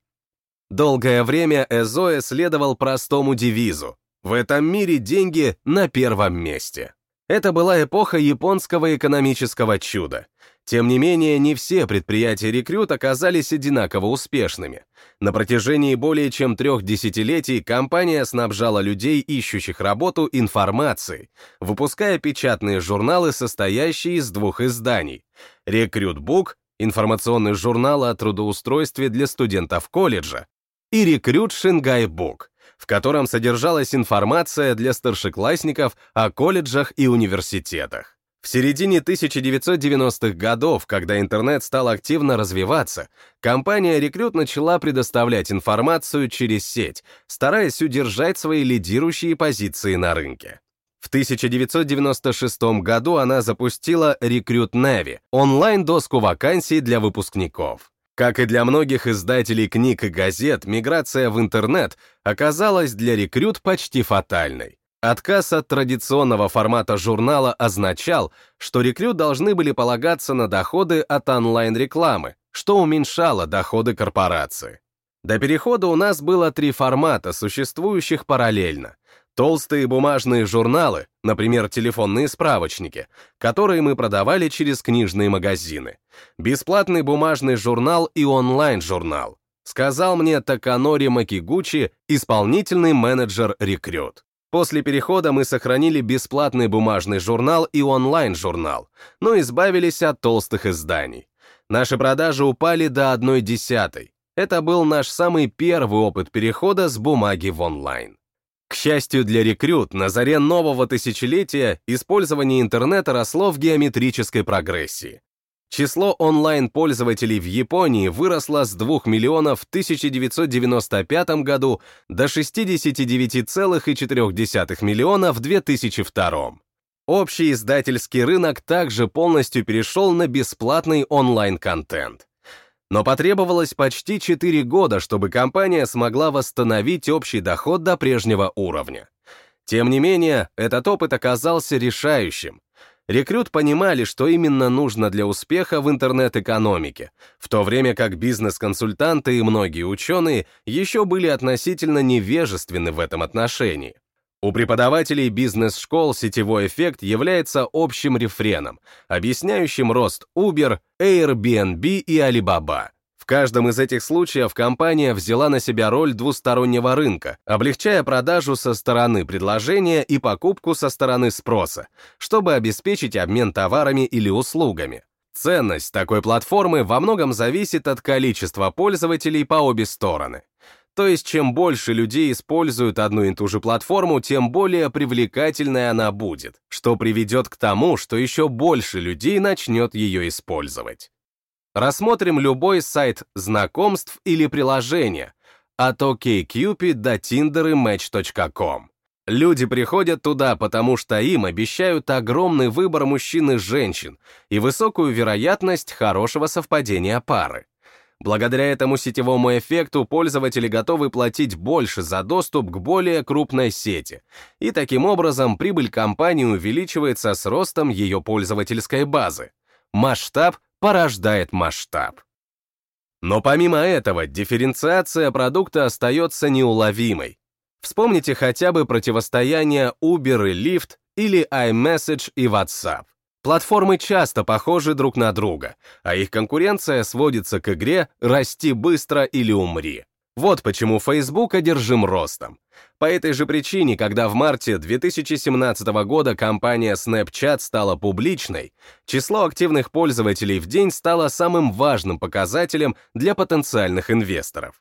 Speaker 1: Долгое время Эзоэ следовал простому девизу «В этом мире деньги на первом месте». Это была эпоха японского экономического чуда. Тем не менее, не все предприятия рекрут оказались одинаково успешными. На протяжении более чем трех десятилетий компания снабжала людей, ищущих работу, информацией, выпуская печатные журналы, состоящие из двух изданий. «Рекрют-бук» — информационный журнал о трудоустройстве для студентов колледжа, и «Рекрют Шингай-бук», в котором содержалась информация для старшеклассников о колледжах и университетах. В середине 1990-х годов, когда интернет стал активно развиваться, компания Recruit начала предоставлять информацию через сеть, стараясь удержать свои лидирующие позиции на рынке. В 1996 году она запустила Recruit Navy — онлайн-доску вакансий для выпускников. Как и для многих издателей книг и газет, миграция в интернет оказалась для рекрют почти фатальной. Отказ от традиционного формата журнала означал, что рекрют должны были полагаться на доходы от онлайн-рекламы, что уменьшало доходы корпорации. До перехода у нас было три формата, существующих параллельно. Толстые бумажные журналы, например, телефонные справочники, которые мы продавали через книжные магазины. Бесплатный бумажный журнал и онлайн-журнал. Сказал мне Таканори Макигучи, исполнительный менеджер Рекрют. После перехода мы сохранили бесплатный бумажный журнал и онлайн-журнал, но избавились от толстых изданий. Наши продажи упали до одной десятой. Это был наш самый первый опыт перехода с бумаги в онлайн. К счастью для рекрут, на заре нового тысячелетия использование интернета росло в геометрической прогрессии. Число онлайн-пользователей в Японии выросло с 2 миллионов в 1995 году до 69,4 миллиона в 2002. Общий издательский рынок также полностью перешел на бесплатный онлайн-контент. Но потребовалось почти 4 года, чтобы компания смогла восстановить общий доход до прежнего уровня. Тем не менее, этот опыт оказался решающим. Рекрут понимали, что именно нужно для успеха в интернет-экономике, в то время как бизнес-консультанты и многие ученые еще были относительно невежественны в этом отношении. У преподавателей бизнес-школ сетевой эффект является общим рефреном, объясняющим рост Uber, Airbnb и Alibaba. Каждом из этих случаев компания взяла на себя роль двустороннего рынка, облегчая продажу со стороны предложения и покупку со стороны спроса, чтобы обеспечить обмен товарами или услугами. Ценность такой платформы во многом зависит от количества пользователей по обе стороны. То есть, чем больше людей используют одну и ту же платформу, тем более привлекательной она будет, что приведет к тому, что еще больше людей начнет ее использовать. Рассмотрим любой сайт знакомств или приложения, от OkCupid до Tinder и Match.com. Люди приходят туда, потому что им обещают огромный выбор мужчин и женщин и высокую вероятность хорошего совпадения пары. Благодаря этому сетевому эффекту пользователи готовы платить больше за доступ к более крупной сети, и таким образом прибыль компании увеличивается с ростом ее пользовательской базы. Масштаб порождает масштаб. Но помимо этого, дифференциация продукта остается неуловимой. Вспомните хотя бы противостояние Uber и Lyft или iMessage и WhatsApp. Платформы часто похожи друг на друга, а их конкуренция сводится к игре «расти быстро или умри». Вот почему Facebook одержим ростом. По этой же причине, когда в марте 2017 года компания Snapchat стала публичной, число активных пользователей в день стало самым важным показателем для потенциальных инвесторов.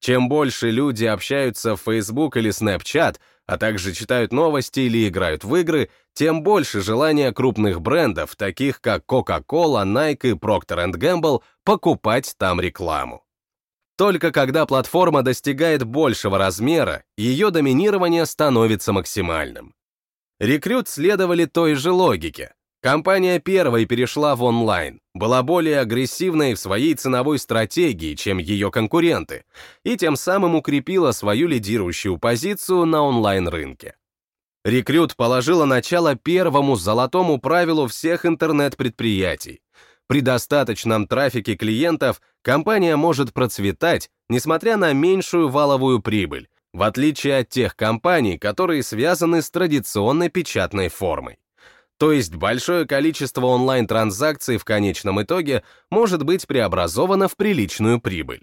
Speaker 1: Чем больше люди общаются в Facebook или Snapchat, а также читают новости или играют в игры, тем больше желания крупных брендов, таких как Coca-Cola, Nike и Procter Gamble, покупать там рекламу. Только когда платформа достигает большего размера, ее доминирование становится максимальным. Рекрут следовали той же логике. Компания первой перешла в онлайн, была более агрессивной в своей ценовой стратегии, чем ее конкуренты, и тем самым укрепила свою лидирующую позицию на онлайн-рынке. Рекрут положила начало первому золотому правилу всех интернет-предприятий. При достаточном трафике клиентов компания может процветать, несмотря на меньшую валовую прибыль, в отличие от тех компаний, которые связаны с традиционной печатной формой. То есть большое количество онлайн-транзакций в конечном итоге может быть преобразовано в приличную прибыль.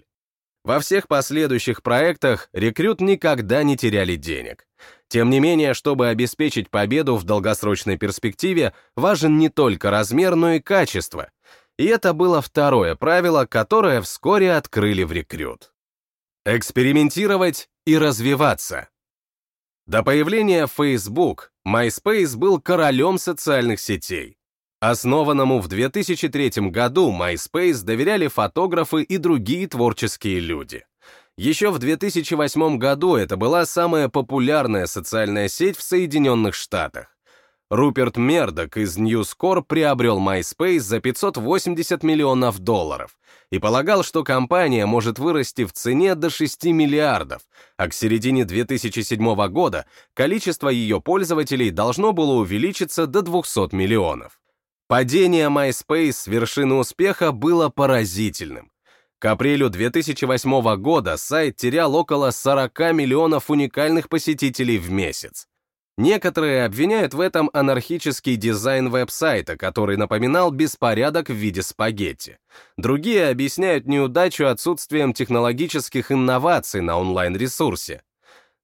Speaker 1: Во всех последующих проектах рекрут никогда не теряли денег. Тем не менее, чтобы обеспечить победу в долгосрочной перспективе, важен не только размер, но и качество. И это было второе правило, которое вскоре открыли в рекрут. Экспериментировать и развиваться. До появления Facebook MySpace был королем социальных сетей. Основанному в 2003 году MySpace доверяли фотографы и другие творческие люди. Еще в 2008 году это была самая популярная социальная сеть в Соединенных Штатах. Руперт Мердок из News Corp приобрел MySpace за 580 миллионов долларов и полагал, что компания может вырасти в цене до 6 миллиардов, а к середине 2007 года количество ее пользователей должно было увеличиться до 200 миллионов. Падение MySpace с вершины успеха было поразительным. К апрелю 2008 года сайт терял около 40 миллионов уникальных посетителей в месяц. Некоторые обвиняют в этом анархический дизайн веб-сайта, который напоминал беспорядок в виде спагетти. Другие объясняют неудачу отсутствием технологических инноваций на онлайн-ресурсе.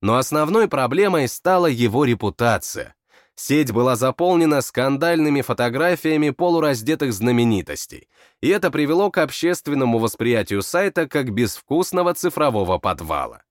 Speaker 1: Но основной проблемой стала его репутация. Сеть была заполнена скандальными фотографиями полураздетых знаменитостей, и это привело к общественному восприятию сайта как безвкусного цифрового подвала.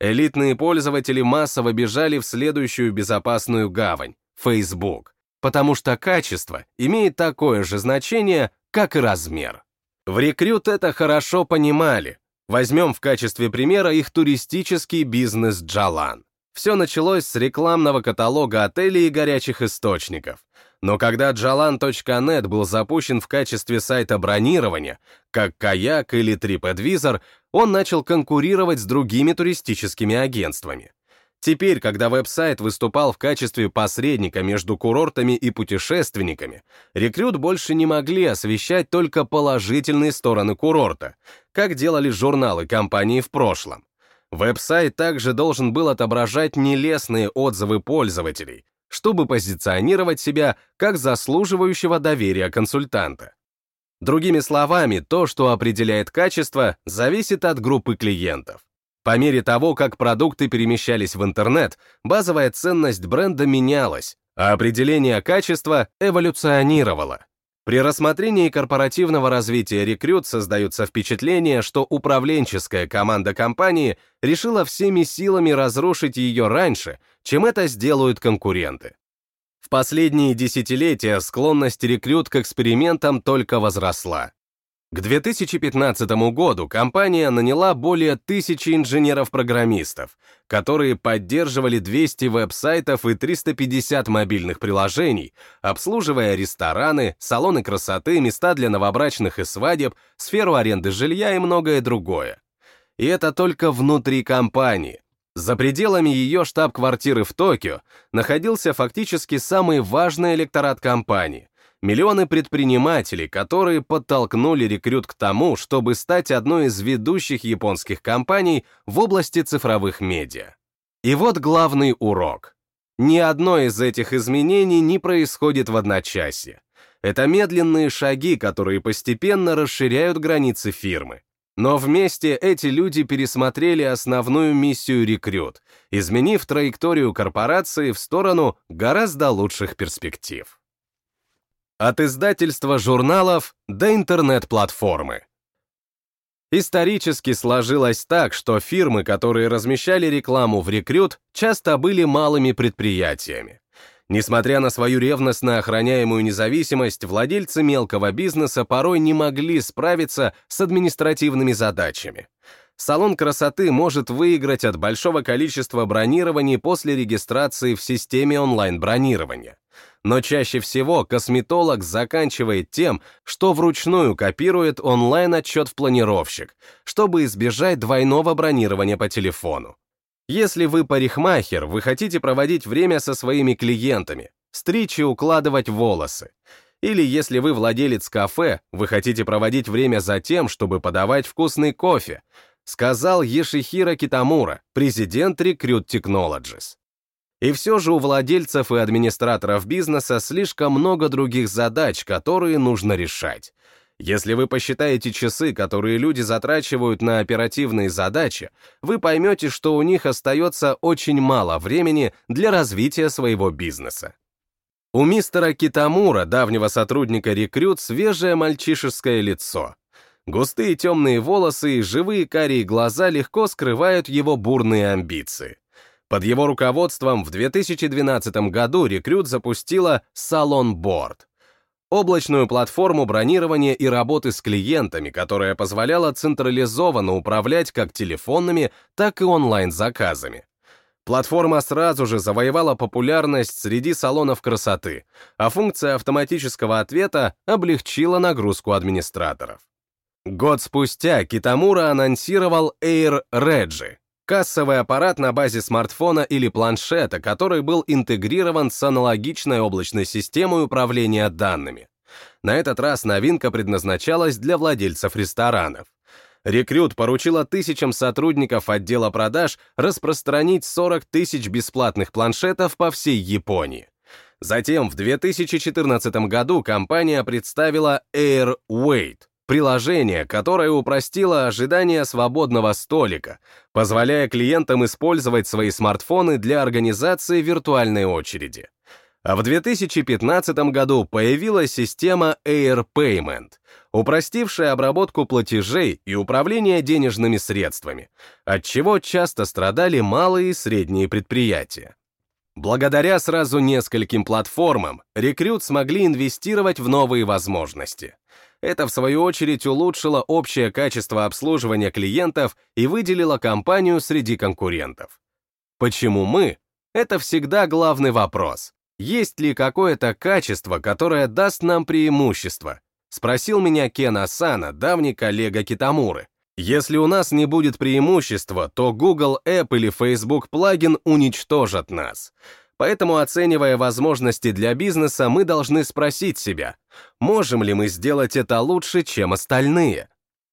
Speaker 1: Элитные пользователи массово бежали в следующую безопасную гавань — Facebook, потому что качество имеет такое же значение, как и размер. В рекрют это хорошо понимали. Возьмем в качестве примера их туристический бизнес Джалан. Все началось с рекламного каталога отелей и горячих источников. Но когда jalan.net был запущен в качестве сайта бронирования, как Каяк или TripAdvisor, он начал конкурировать с другими туристическими агентствами. Теперь, когда веб-сайт выступал в качестве посредника между курортами и путешественниками, рекрут больше не могли освещать только положительные стороны курорта, как делали журналы компании в прошлом. Веб-сайт также должен был отображать нелестные отзывы пользователей, чтобы позиционировать себя как заслуживающего доверия консультанта. Другими словами, то, что определяет качество, зависит от группы клиентов. По мере того, как продукты перемещались в интернет, базовая ценность бренда менялась, а определение качества эволюционировало. При рассмотрении корпоративного развития рекрут создается впечатление, что управленческая команда компании решила всеми силами разрушить ее раньше, чем это сделают конкуренты. В последние десятилетия склонность рекрут к экспериментам только возросла. К 2015 году компания наняла более тысячи инженеров-программистов, которые поддерживали 200 веб-сайтов и 350 мобильных приложений, обслуживая рестораны, салоны красоты, места для новобрачных и свадеб, сферу аренды жилья и многое другое. И это только внутри компании. За пределами ее штаб-квартиры в Токио находился фактически самый важный электорат компании миллионы предпринимателей, которые подтолкнули рекрут к тому, чтобы стать одной из ведущих японских компаний в области цифровых медиа. И вот главный урок. Ни одно из этих изменений не происходит в одночасье. Это медленные шаги, которые постепенно расширяют границы фирмы. Но вместе эти люди пересмотрели основную миссию рекрут, изменив траекторию корпорации в сторону гораздо лучших перспектив. От издательства журналов до интернет-платформы. Исторически сложилось так, что фирмы, которые размещали рекламу в рекрют, часто были малыми предприятиями. Несмотря на свою ревностно охраняемую независимость, владельцы мелкого бизнеса порой не могли справиться с административными задачами. Салон красоты может выиграть от большого количества бронирований после регистрации в системе онлайн-бронирования но чаще всего косметолог заканчивает тем, что вручную копирует онлайн-отчет в планировщик, чтобы избежать двойного бронирования по телефону. Если вы парикмахер, вы хотите проводить время со своими клиентами, стричь и укладывать волосы. Или если вы владелец кафе, вы хотите проводить время за тем, чтобы подавать вкусный кофе, сказал Ешихира Китамура, президент Recruit Technologies. И все же у владельцев и администраторов бизнеса слишком много других задач, которые нужно решать. Если вы посчитаете часы, которые люди затрачивают на оперативные задачи, вы поймете, что у них остается очень мало времени для развития своего бизнеса. У мистера Китамура, давнего сотрудника рекрют, свежее мальчишеское лицо. Густые темные волосы и живые карие глаза легко скрывают его бурные амбиции. Под его руководством в 2012 году рекрут запустила Salon Board — облачную платформу бронирования и работы с клиентами, которая позволяла централизованно управлять как телефонными, так и онлайн-заказами. Платформа сразу же завоевала популярность среди салонов красоты, а функция автоматического ответа облегчила нагрузку администраторов. Год спустя Китамура анонсировал Air Reggie, Кассовый аппарат на базе смартфона или планшета, который был интегрирован с аналогичной облачной системой управления данными. На этот раз новинка предназначалась для владельцев ресторанов. Рекрют поручила тысячам сотрудников отдела продаж распространить 40 тысяч бесплатных планшетов по всей Японии. Затем в 2014 году компания представила Air Wait, Приложение, которое упростило ожидание свободного столика, позволяя клиентам использовать свои смартфоны для организации виртуальной очереди. А в 2015 году появилась система Air Payment, упростившая обработку платежей и управление денежными средствами, от чего часто страдали малые и средние предприятия. Благодаря сразу нескольким платформам, рекрут смогли инвестировать в новые возможности. Это, в свою очередь, улучшило общее качество обслуживания клиентов и выделило компанию среди конкурентов. Почему мы? Это всегда главный вопрос. Есть ли какое-то качество, которое даст нам преимущество? Спросил меня Кен Асана, давний коллега Китамуры. Если у нас не будет преимущества, то Google App или Facebook плагин уничтожат нас. Поэтому, оценивая возможности для бизнеса, мы должны спросить себя, можем ли мы сделать это лучше, чем остальные?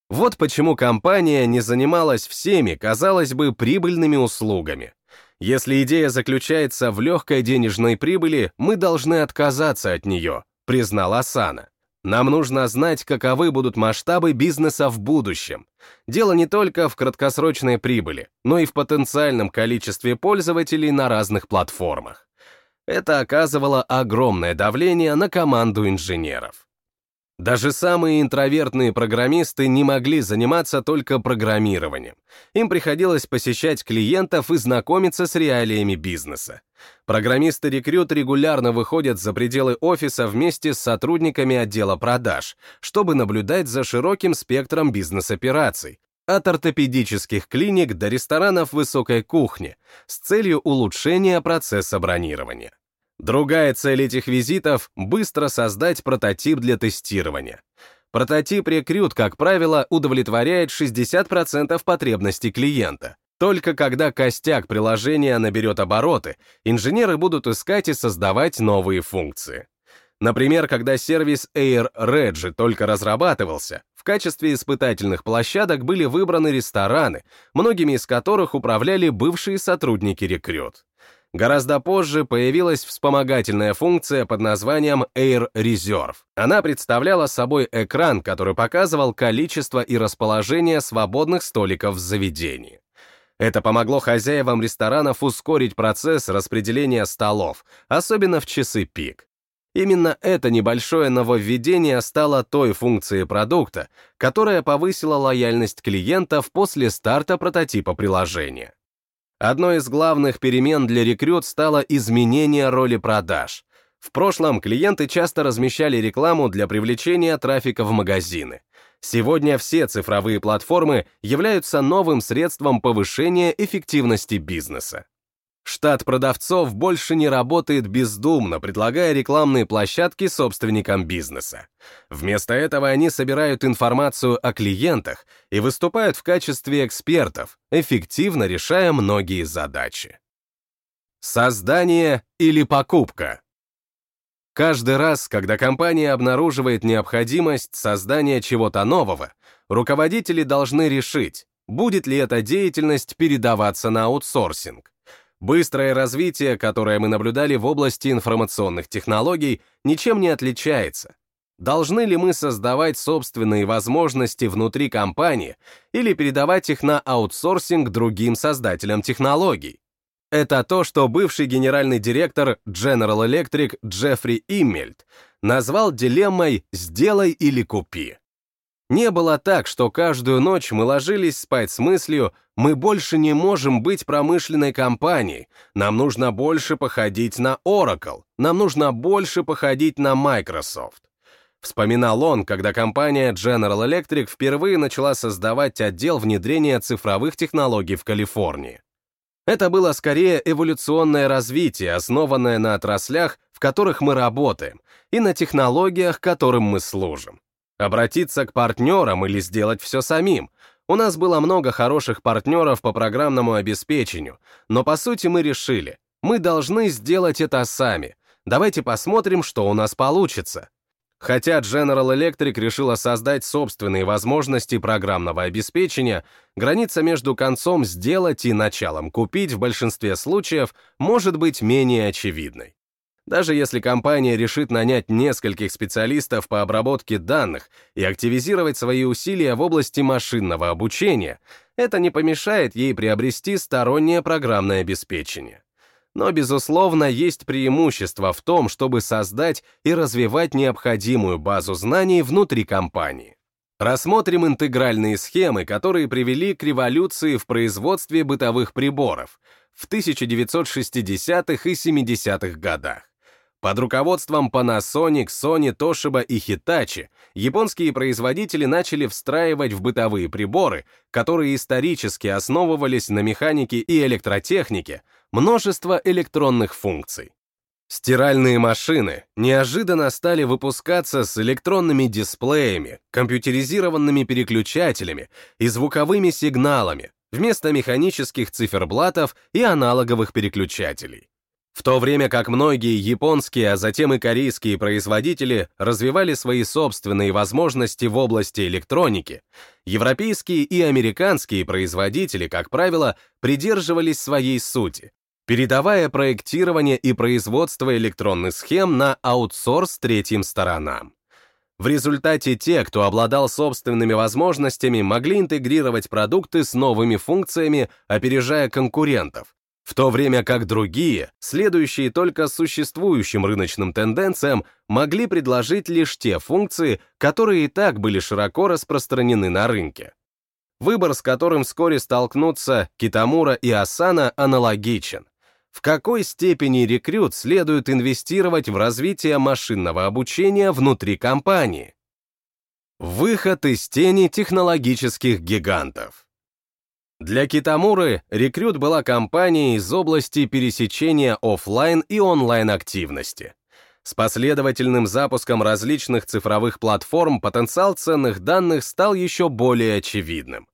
Speaker 1: Вот почему компания не занималась всеми, казалось бы, прибыльными услугами. Если идея заключается в легкой денежной прибыли, мы должны отказаться от нее, признал Асана. Нам нужно знать, каковы будут масштабы бизнеса в будущем. Дело не только в краткосрочной прибыли, но и в потенциальном количестве пользователей на разных платформах. Это оказывало огромное давление на команду инженеров. Даже самые интровертные программисты не могли заниматься только программированием. Им приходилось посещать клиентов и знакомиться с реалиями бизнеса. Программисты-рекрют регулярно выходят за пределы офиса вместе с сотрудниками отдела продаж, чтобы наблюдать за широким спектром бизнес-операций, от ортопедических клиник до ресторанов высокой кухни, с целью улучшения процесса бронирования. Другая цель этих визитов — быстро создать прототип для тестирования. Прототип рекрют, как правило, удовлетворяет 60% потребностей клиента. Только когда костяк приложения наберет обороты, инженеры будут искать и создавать новые функции. Например, когда сервис Air Reggie только разрабатывался, в качестве испытательных площадок были выбраны рестораны, многими из которых управляли бывшие сотрудники рекрют. Гораздо позже появилась вспомогательная функция под названием Air Reserve. Она представляла собой экран, который показывал количество и расположение свободных столиков в заведении. Это помогло хозяевам ресторанов ускорить процесс распределения столов, особенно в часы пик. Именно это небольшое нововведение стало той функцией продукта, которая повысила лояльность клиентов после старта прототипа приложения. Одной из главных перемен для рекрут стало изменение роли продаж. В прошлом клиенты часто размещали рекламу для привлечения трафика в магазины. Сегодня все цифровые платформы являются новым средством повышения эффективности бизнеса. Штат продавцов больше не работает бездумно, предлагая рекламные площадки собственникам бизнеса. Вместо этого они собирают информацию о клиентах и выступают в качестве экспертов, эффективно решая многие задачи. Создание или покупка. Каждый раз, когда компания обнаруживает необходимость создания чего-то нового, руководители должны решить, будет ли эта деятельность передаваться на аутсорсинг. Быстрое развитие, которое мы наблюдали в области информационных технологий, ничем не отличается. Должны ли мы создавать собственные возможности внутри компании или передавать их на аутсорсинг другим создателям технологий? Это то, что бывший генеральный директор General Electric Джеффри Иммельт назвал дилеммой «сделай или купи». Не было так, что каждую ночь мы ложились спать с мыслью «мы больше не можем быть промышленной компанией, нам нужно больше походить на Oracle, нам нужно больше походить на Microsoft». Вспоминал он, когда компания General Electric впервые начала создавать отдел внедрения цифровых технологий в Калифорнии. Это было скорее эволюционное развитие, основанное на отраслях, в которых мы работаем, и на технологиях, которым мы служим. Обратиться к партнерам или сделать все самим. У нас было много хороших партнеров по программному обеспечению, но по сути мы решили, мы должны сделать это сами. Давайте посмотрим, что у нас получится. Хотя General Electric решила создать собственные возможности программного обеспечения, граница между концом «сделать» и началом «купить» в большинстве случаев может быть менее очевидной. Даже если компания решит нанять нескольких специалистов по обработке данных и активизировать свои усилия в области машинного обучения, это не помешает ей приобрести стороннее программное обеспечение. Но, безусловно, есть преимущество в том, чтобы создать и развивать необходимую базу знаний внутри компании. Рассмотрим интегральные схемы, которые привели к революции в производстве бытовых приборов в 1960-х и 70-х годах. Под руководством Panasonic, Sony, Toshiba и Hitachi японские производители начали встраивать в бытовые приборы, которые исторически основывались на механике и электротехнике, множество электронных функций. Стиральные машины неожиданно стали выпускаться с электронными дисплеями, компьютеризированными переключателями и звуковыми сигналами вместо механических циферблатов и аналоговых переключателей. В то время как многие японские, а затем и корейские производители развивали свои собственные возможности в области электроники, европейские и американские производители, как правило, придерживались своей сути, передавая проектирование и производство электронных схем на аутсорс третьим сторонам. В результате те, кто обладал собственными возможностями, могли интегрировать продукты с новыми функциями, опережая конкурентов, в то время как другие, следующие только существующим рыночным тенденциям, могли предложить лишь те функции, которые и так были широко распространены на рынке. Выбор, с которым вскоре столкнутся Китамура и Асана, аналогичен. В какой степени рекрут следует инвестировать в развитие машинного обучения внутри компании? Выход из тени технологических гигантов. Для Китамуры рекрут была компанией из области пересечения офлайн и онлайн активности. С последовательным запуском различных цифровых платформ потенциал ценных данных стал еще более очевидным.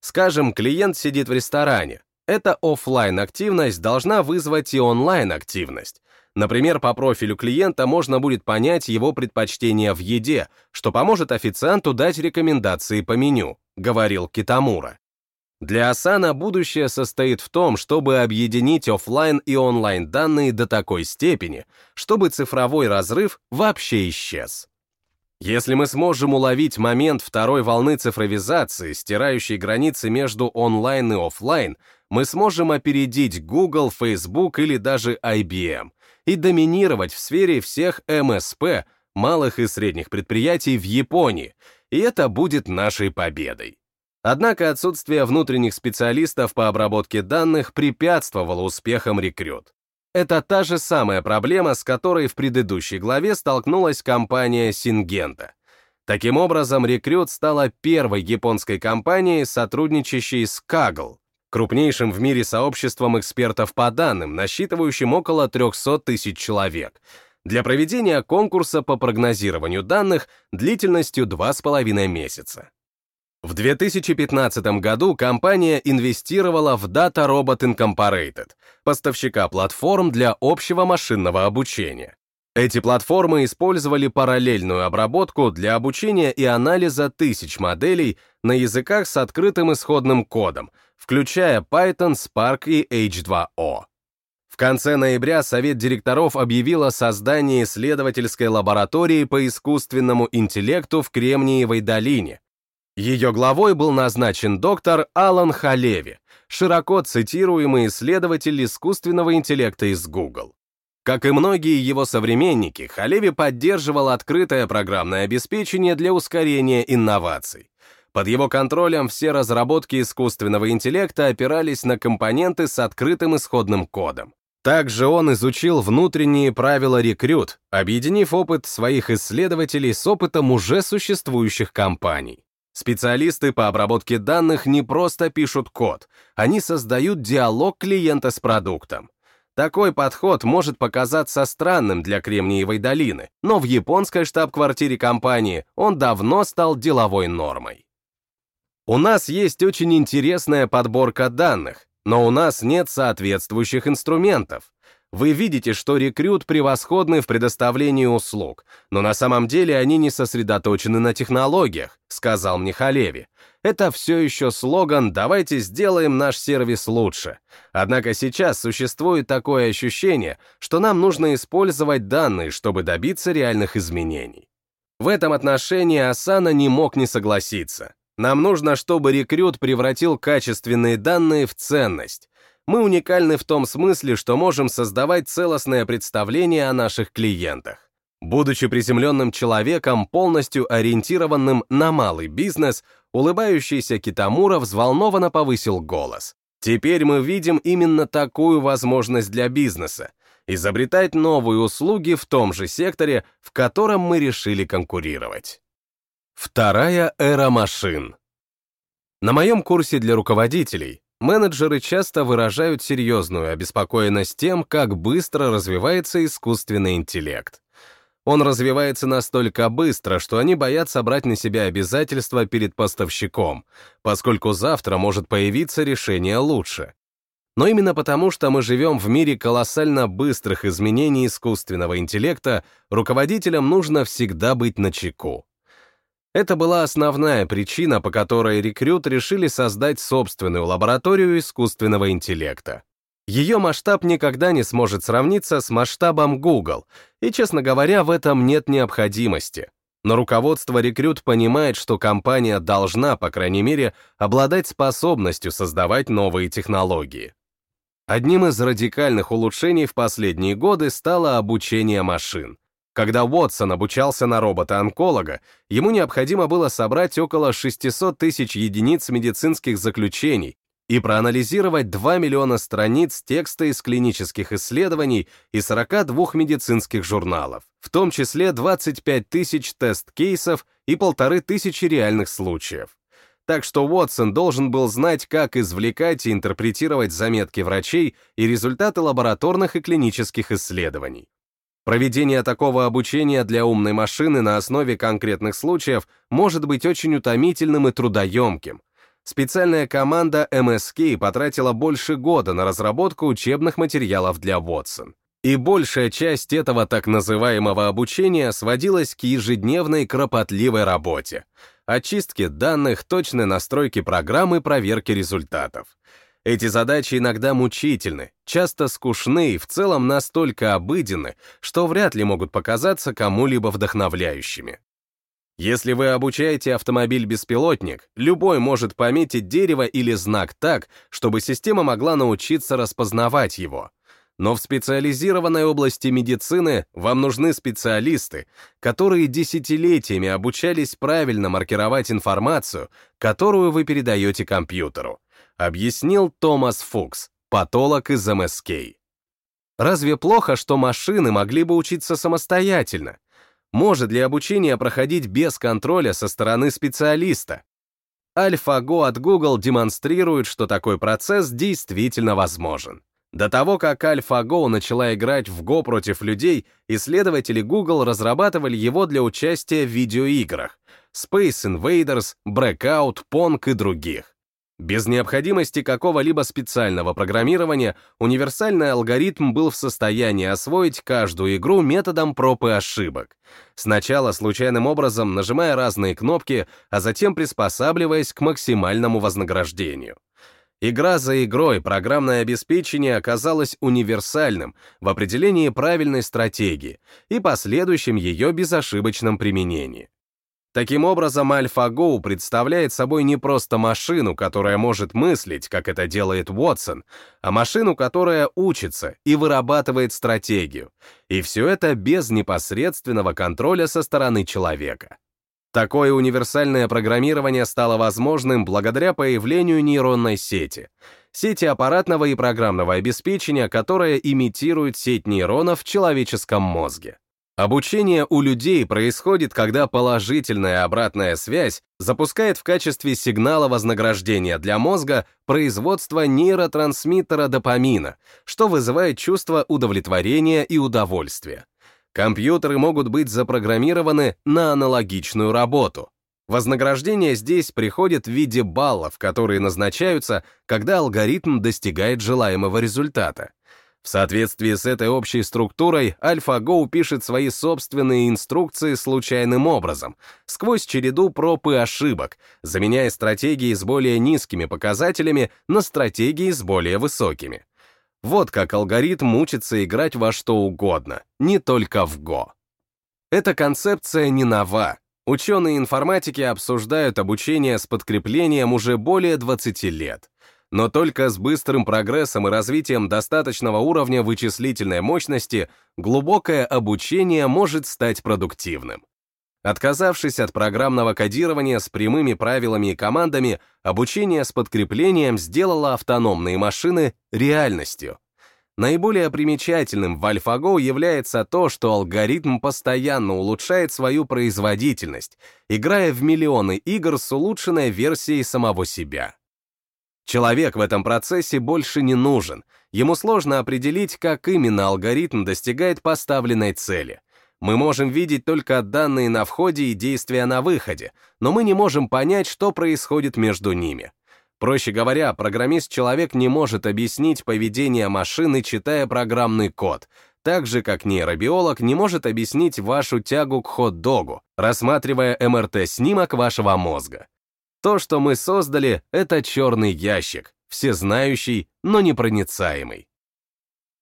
Speaker 1: Скажем, клиент сидит в ресторане. Эта офлайн активность должна вызвать и онлайн активность. Например, по профилю клиента можно будет понять его предпочтения в еде, что поможет официанту дать рекомендации по меню, говорил Китамура. Для Asana будущее состоит в том, чтобы объединить офлайн и онлайн данные до такой степени, чтобы цифровой разрыв вообще исчез. Если мы сможем уловить момент второй волны цифровизации, стирающей границы между онлайн и офлайн, мы сможем опередить Google, Facebook или даже IBM и доминировать в сфере всех МСП, малых и средних предприятий в Японии, и это будет нашей победой. Однако отсутствие внутренних специалистов по обработке данных препятствовало успехам рекрут. Это та же самая проблема, с которой в предыдущей главе столкнулась компания Сингента. Таким образом, Recruit стала первой японской компанией, сотрудничающей с Kaggle, крупнейшим в мире сообществом экспертов по данным, насчитывающим около 300 тысяч человек, для проведения конкурса по прогнозированию данных длительностью 2,5 месяца. В 2015 году компания инвестировала в Data Robot Incorporated, поставщика платформ для общего машинного обучения. Эти платформы использовали параллельную обработку для обучения и анализа тысяч моделей на языках с открытым исходным кодом, включая Python, Spark и H2O. В конце ноября Совет директоров объявил о создании исследовательской лаборатории по искусственному интеллекту в Кремниевой долине, ее главой был назначен доктор Алан Халеви, широко цитируемый исследователь искусственного интеллекта из Google. Как и многие его современники, Халеви поддерживал открытое программное обеспечение для ускорения инноваций. Под его контролем все разработки искусственного интеллекта опирались на компоненты с открытым исходным кодом. Также он изучил внутренние правила рекрют, объединив опыт своих исследователей с опытом уже существующих компаний. Специалисты по обработке данных не просто пишут код, они создают диалог клиента с продуктом. Такой подход может показаться странным для Кремниевой долины, но в японской штаб-квартире компании он давно стал деловой нормой. У нас есть очень интересная подборка данных, но у нас нет соответствующих инструментов. Вы видите, что рекрут превосходны в предоставлении услуг, но на самом деле они не сосредоточены на технологиях, сказал мне Халеви. Это все еще слоган «давайте сделаем наш сервис лучше». Однако сейчас существует такое ощущение, что нам нужно использовать данные, чтобы добиться реальных изменений. В этом отношении Асана не мог не согласиться. Нам нужно, чтобы рекрут превратил качественные данные в ценность, мы уникальны в том смысле, что можем создавать целостное представление о наших клиентах. Будучи приземленным человеком, полностью ориентированным на малый бизнес, улыбающийся Китамура взволнованно повысил голос. Теперь мы видим именно такую возможность для бизнеса — изобретать новые услуги в том же секторе, в котором мы решили конкурировать. Вторая эра машин. На моем курсе для руководителей менеджеры часто выражают серьезную обеспокоенность тем, как быстро развивается искусственный интеллект. Он развивается настолько быстро, что они боятся брать на себя обязательства перед поставщиком, поскольку завтра может появиться решение лучше. Но именно потому, что мы живем в мире колоссально быстрых изменений искусственного интеллекта, руководителям нужно всегда быть начеку. Это была основная причина, по которой рекрут решили создать собственную лабораторию искусственного интеллекта. Ее масштаб никогда не сможет сравниться с масштабом Google, и, честно говоря, в этом нет необходимости. Но руководство рекрут понимает, что компания должна, по крайней мере, обладать способностью создавать новые технологии. Одним из радикальных улучшений в последние годы стало обучение машин. Когда Уотсон обучался на робота-онколога, ему необходимо было собрать около 600 тысяч единиц медицинских заключений, и проанализировать 2 миллиона страниц текста из клинических исследований и 42 медицинских журналов, в том числе 25 тысяч тест-кейсов и полторы тысячи реальных случаев. Так что Уотсон должен был знать, как извлекать и интерпретировать заметки врачей и результаты лабораторных и клинических исследований. Проведение такого обучения для умной машины на основе конкретных случаев может быть очень утомительным и трудоемким. Специальная команда MSK потратила больше года на разработку учебных материалов для Watson. И большая часть этого так называемого обучения сводилась к ежедневной кропотливой работе. Очистке данных, точной настройки программы, проверки результатов. Эти задачи иногда мучительны, часто скучны и в целом настолько обыденны, что вряд ли могут показаться кому-либо вдохновляющими. Если вы обучаете автомобиль-беспилотник, любой может пометить дерево или знак так, чтобы система могла научиться распознавать его. Но в специализированной области медицины вам нужны специалисты, которые десятилетиями обучались правильно маркировать информацию, которую вы передаете компьютеру объяснил Томас Фукс, патолог из МСК. Разве плохо, что машины могли бы учиться самостоятельно? Может ли обучение проходить без контроля со стороны специалиста? AlphaGo от Google демонстрирует, что такой процесс действительно возможен. До того, как AlphaGo начала играть в Go против людей, исследователи Google разрабатывали его для участия в видеоиграх Space Invaders, Breakout, Pong и других. Без необходимости какого-либо специального программирования универсальный алгоритм был в состоянии освоить каждую игру методом проб и ошибок. Сначала случайным образом нажимая разные кнопки, а затем приспосабливаясь к максимальному вознаграждению. Игра за игрой программное обеспечение оказалось универсальным в определении правильной стратегии и последующем ее безошибочном применении. Таким образом, AlphaGo представляет собой не просто машину, которая может мыслить, как это делает Уотсон, а машину, которая учится и вырабатывает стратегию. И все это без непосредственного контроля со стороны человека. Такое универсальное программирование стало возможным благодаря появлению нейронной сети, сети аппаратного и программного обеспечения, которая имитирует сеть нейронов в человеческом мозге. Обучение у людей происходит, когда положительная обратная связь запускает в качестве сигнала вознаграждения для мозга производство нейротрансмиттера допамина, что вызывает чувство удовлетворения и удовольствия. Компьютеры могут быть запрограммированы на аналогичную работу. Вознаграждение здесь приходит в виде баллов, которые назначаются, когда алгоритм достигает желаемого результата. В соответствии с этой общей структурой, AlphaGo пишет свои собственные инструкции случайным образом, сквозь череду проб и ошибок, заменяя стратегии с более низкими показателями на стратегии с более высокими. Вот как алгоритм учится играть во что угодно, не только в Go. Эта концепция не нова. Ученые информатики обсуждают обучение с подкреплением уже более 20 лет но только с быстрым прогрессом и развитием достаточного уровня вычислительной мощности глубокое обучение может стать продуктивным. Отказавшись от программного кодирования с прямыми правилами и командами, обучение с подкреплением сделало автономные машины реальностью. Наиболее примечательным в AlphaGo является то, что алгоритм постоянно улучшает свою производительность, играя в миллионы игр с улучшенной версией самого себя. Человек в этом процессе больше не нужен. Ему сложно определить, как именно алгоритм достигает поставленной цели. Мы можем видеть только данные на входе и действия на выходе, но мы не можем понять, что происходит между ними. Проще говоря, программист-человек не может объяснить поведение машины, читая программный код, так же, как нейробиолог не может объяснить вашу тягу к хот-догу, рассматривая МРТ-снимок вашего мозга. То, что мы создали, это черный ящик, всезнающий, но непроницаемый.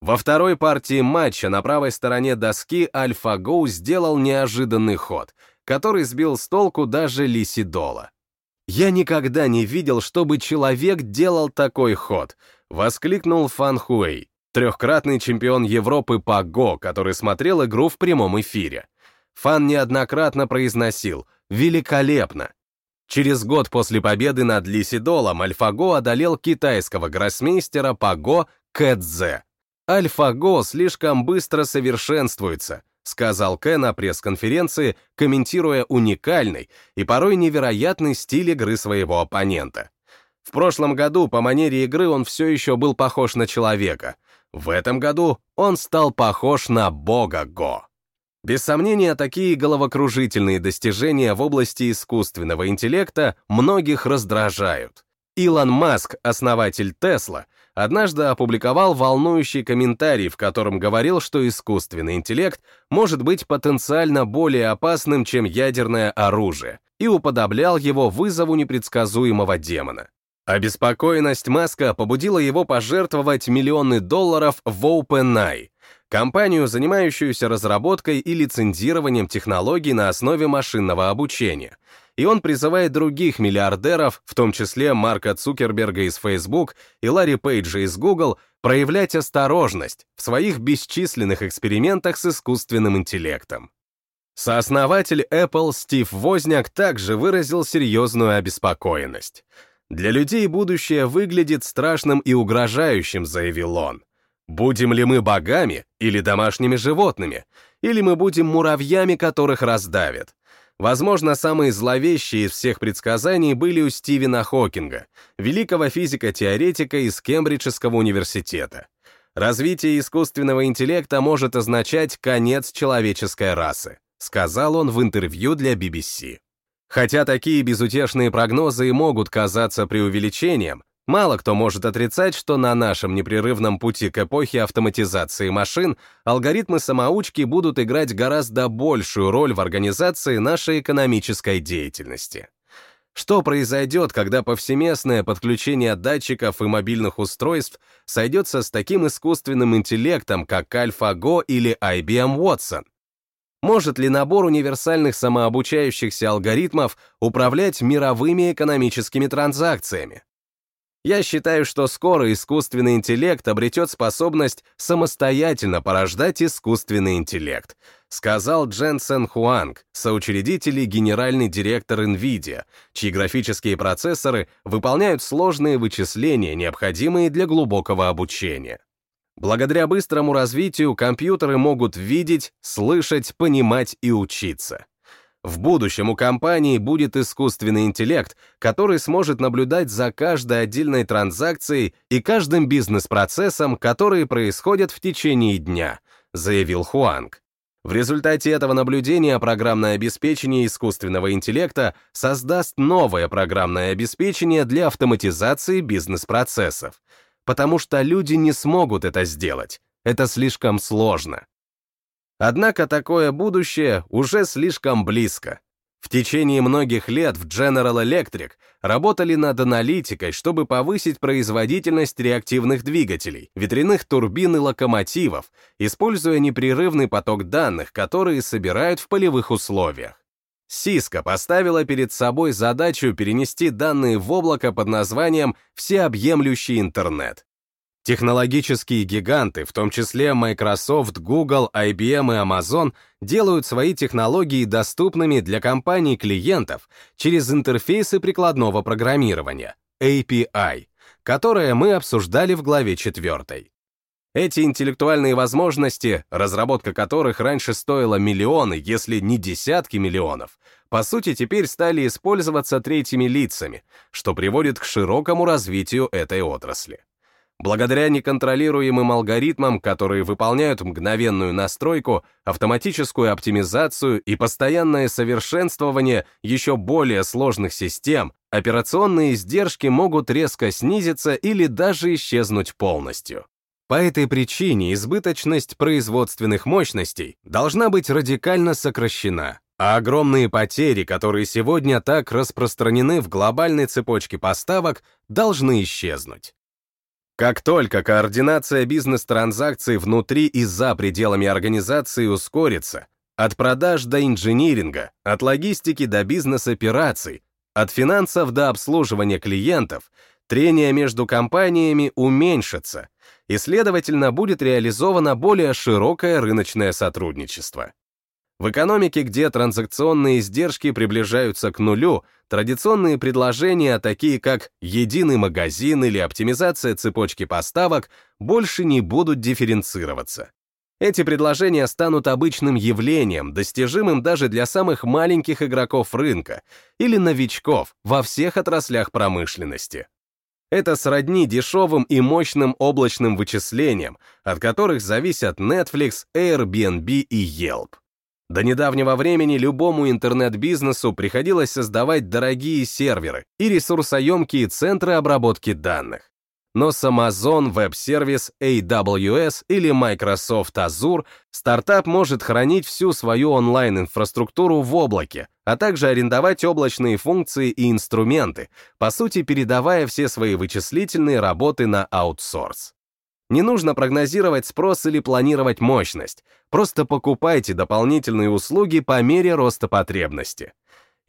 Speaker 1: Во второй партии матча на правой стороне доски AlphaGo сделал неожиданный ход, который сбил с толку даже Лисидола. «Я никогда не видел, чтобы человек делал такой ход», — воскликнул Фан Хуэй, трехкратный чемпион Европы по ГО, который смотрел игру в прямом эфире. Фан неоднократно произносил «Великолепно!» Через год после победы над Лисидолом AlphaGo одолел китайского гроссмейстера Pago Кэдзе. AlphaGo слишком быстро совершенствуется, сказал Кэ на пресс-конференции, комментируя уникальный и порой невероятный стиль игры своего оппонента. В прошлом году по манере игры он все еще был похож на человека. В этом году он стал похож на бога Го. Без сомнения, такие головокружительные достижения в области искусственного интеллекта многих раздражают. Илон Маск, основатель Тесла, однажды опубликовал волнующий комментарий, в котором говорил, что искусственный интеллект может быть потенциально более опасным, чем ядерное оружие, и уподоблял его вызову непредсказуемого демона. Обеспокоенность Маска побудила его пожертвовать миллионы долларов в OpenAI, компанию, занимающуюся разработкой и лицензированием технологий на основе машинного обучения. И он призывает других миллиардеров, в том числе Марка Цукерберга из Facebook и Ларри Пейджа из Google, проявлять осторожность в своих бесчисленных экспериментах с искусственным интеллектом. Сооснователь Apple Стив Возняк также выразил серьезную обеспокоенность. «Для людей будущее выглядит страшным и угрожающим», — заявил он. Будем ли мы богами или домашними животными? Или мы будем муравьями, которых раздавят? Возможно, самые зловещие из всех предсказаний были у Стивена Хокинга, великого физика-теоретика из Кембриджского университета. Развитие искусственного интеллекта может означать конец человеческой расы, сказал он в интервью для BBC. Хотя такие безутешные прогнозы и могут казаться преувеличением, Мало кто может отрицать, что на нашем непрерывном пути к эпохе автоматизации машин алгоритмы-самоучки будут играть гораздо большую роль в организации нашей экономической деятельности. Что произойдет, когда повсеместное подключение датчиков и мобильных устройств сойдется с таким искусственным интеллектом, как AlphaGo или IBM Watson? Может ли набор универсальных самообучающихся алгоритмов управлять мировыми экономическими транзакциями? Я считаю, что скоро искусственный интеллект обретет способность самостоятельно порождать искусственный интеллект, сказал Дженсен Хуанг, соучредитель и генеральный директор NVIDIA, чьи графические процессоры выполняют сложные вычисления, необходимые для глубокого обучения. Благодаря быстрому развитию компьютеры могут видеть, слышать, понимать и учиться. В будущем у компании будет искусственный интеллект, который сможет наблюдать за каждой отдельной транзакцией и каждым бизнес-процессом, которые происходят в течение дня, заявил Хуанг. В результате этого наблюдения программное обеспечение искусственного интеллекта создаст новое программное обеспечение для автоматизации бизнес-процессов, потому что люди не смогут это сделать. Это слишком сложно. Однако такое будущее уже слишком близко. В течение многих лет в General Electric работали над аналитикой, чтобы повысить производительность реактивных двигателей, ветряных турбин и локомотивов, используя непрерывный поток данных, которые собирают в полевых условиях. Cisco поставила перед собой задачу перенести данные в облако под названием «Всеобъемлющий интернет». Технологические гиганты, в том числе Microsoft, Google, IBM и Amazon, делают свои технологии доступными для компаний-клиентов через интерфейсы прикладного программирования, API, которые мы обсуждали в главе 4. Эти интеллектуальные возможности, разработка которых раньше стоила миллионы, если не десятки миллионов, по сути теперь стали использоваться третьими лицами, что приводит к широкому развитию этой отрасли. Благодаря неконтролируемым алгоритмам, которые выполняют мгновенную настройку, автоматическую оптимизацию и постоянное совершенствование еще более сложных систем, операционные издержки могут резко снизиться или даже исчезнуть полностью. По этой причине избыточность производственных мощностей должна быть радикально сокращена, а огромные потери, которые сегодня так распространены в глобальной цепочке поставок, должны исчезнуть. Как только координация бизнес-транзакций внутри и за пределами организации ускорится, от продаж до инжиниринга, от логистики до бизнес-операций, от финансов до обслуживания клиентов, трение между компаниями уменьшится, и, следовательно, будет реализовано более широкое рыночное сотрудничество. В экономике, где транзакционные издержки приближаются к нулю, традиционные предложения, такие как единый магазин или оптимизация цепочки поставок, больше не будут дифференцироваться. Эти предложения станут обычным явлением, достижимым даже для самых маленьких игроков рынка или новичков во всех отраслях промышленности. Это сродни дешевым и мощным облачным вычислениям, от которых зависят Netflix, Airbnb и Yelp. До недавнего времени любому интернет-бизнесу приходилось создавать дорогие серверы и ресурсоемкие центры обработки данных. Но с Amazon Web Service, AWS или Microsoft Azure стартап может хранить всю свою онлайн-инфраструктуру в облаке, а также арендовать облачные функции и инструменты, по сути передавая все свои вычислительные работы на аутсорс. Не нужно прогнозировать спрос или планировать мощность. Просто покупайте дополнительные услуги по мере роста потребности.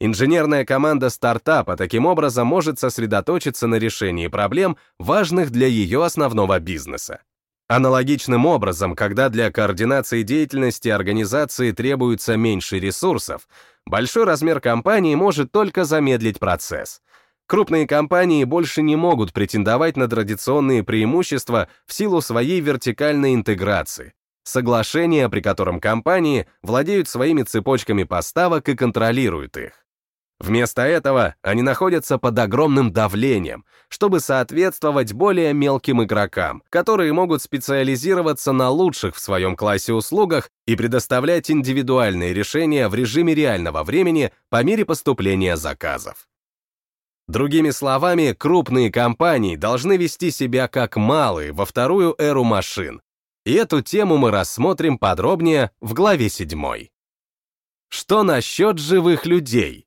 Speaker 1: Инженерная команда стартапа таким образом может сосредоточиться на решении проблем, важных для ее основного бизнеса. Аналогичным образом, когда для координации деятельности организации требуется меньше ресурсов, большой размер компании может только замедлить процесс. Крупные компании больше не могут претендовать на традиционные преимущества в силу своей вертикальной интеграции, соглашения, при котором компании владеют своими цепочками поставок и контролируют их. Вместо этого они находятся под огромным давлением, чтобы соответствовать более мелким игрокам, которые могут специализироваться на лучших в своем классе услугах и предоставлять индивидуальные решения в режиме реального времени по мере поступления заказов. Другими словами, крупные компании должны вести себя как малые во вторую эру машин. И эту тему мы рассмотрим подробнее в главе 7. Что насчет живых людей?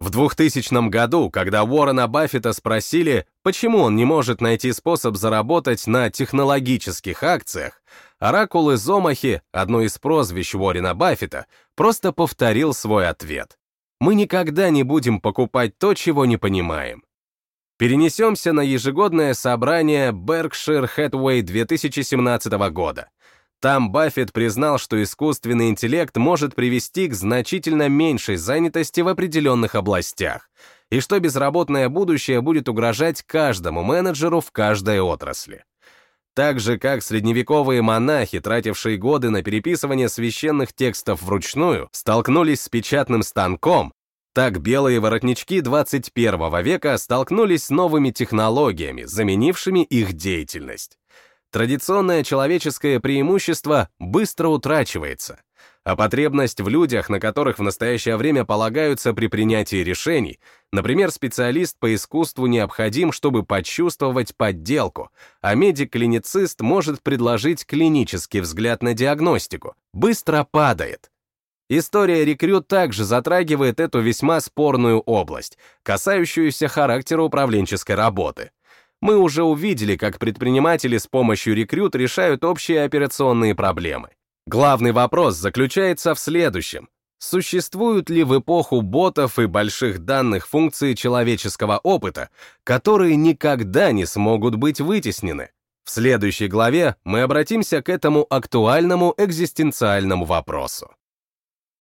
Speaker 1: В 2000 году, когда Уоррена Баффета спросили, почему он не может найти способ заработать на технологических акциях, Оракул из Омахи, одно из прозвищ Уоррена Баффета, просто повторил свой ответ мы никогда не будем покупать то, чего не понимаем. Перенесемся на ежегодное собрание Berkshire Hathaway 2017 года. Там Баффет признал, что искусственный интеллект может привести к значительно меньшей занятости в определенных областях, и что безработное будущее будет угрожать каждому менеджеру в каждой отрасли. Так же, как средневековые монахи, тратившие годы на переписывание священных текстов вручную, столкнулись с печатным станком, так белые воротнички 21 века столкнулись с новыми технологиями, заменившими их деятельность. Традиционное человеческое преимущество быстро утрачивается а потребность в людях, на которых в настоящее время полагаются при принятии решений, например, специалист по искусству необходим, чтобы почувствовать подделку, а медик-клиницист может предложить клинический взгляд на диагностику, быстро падает. История рекрют также затрагивает эту весьма спорную область, касающуюся характера управленческой работы. Мы уже увидели, как предприниматели с помощью рекрют решают общие операционные проблемы. Главный вопрос заключается в следующем. Существуют ли в эпоху ботов и больших данных функции человеческого опыта, которые никогда не смогут быть вытеснены? В следующей главе мы обратимся к этому актуальному экзистенциальному вопросу.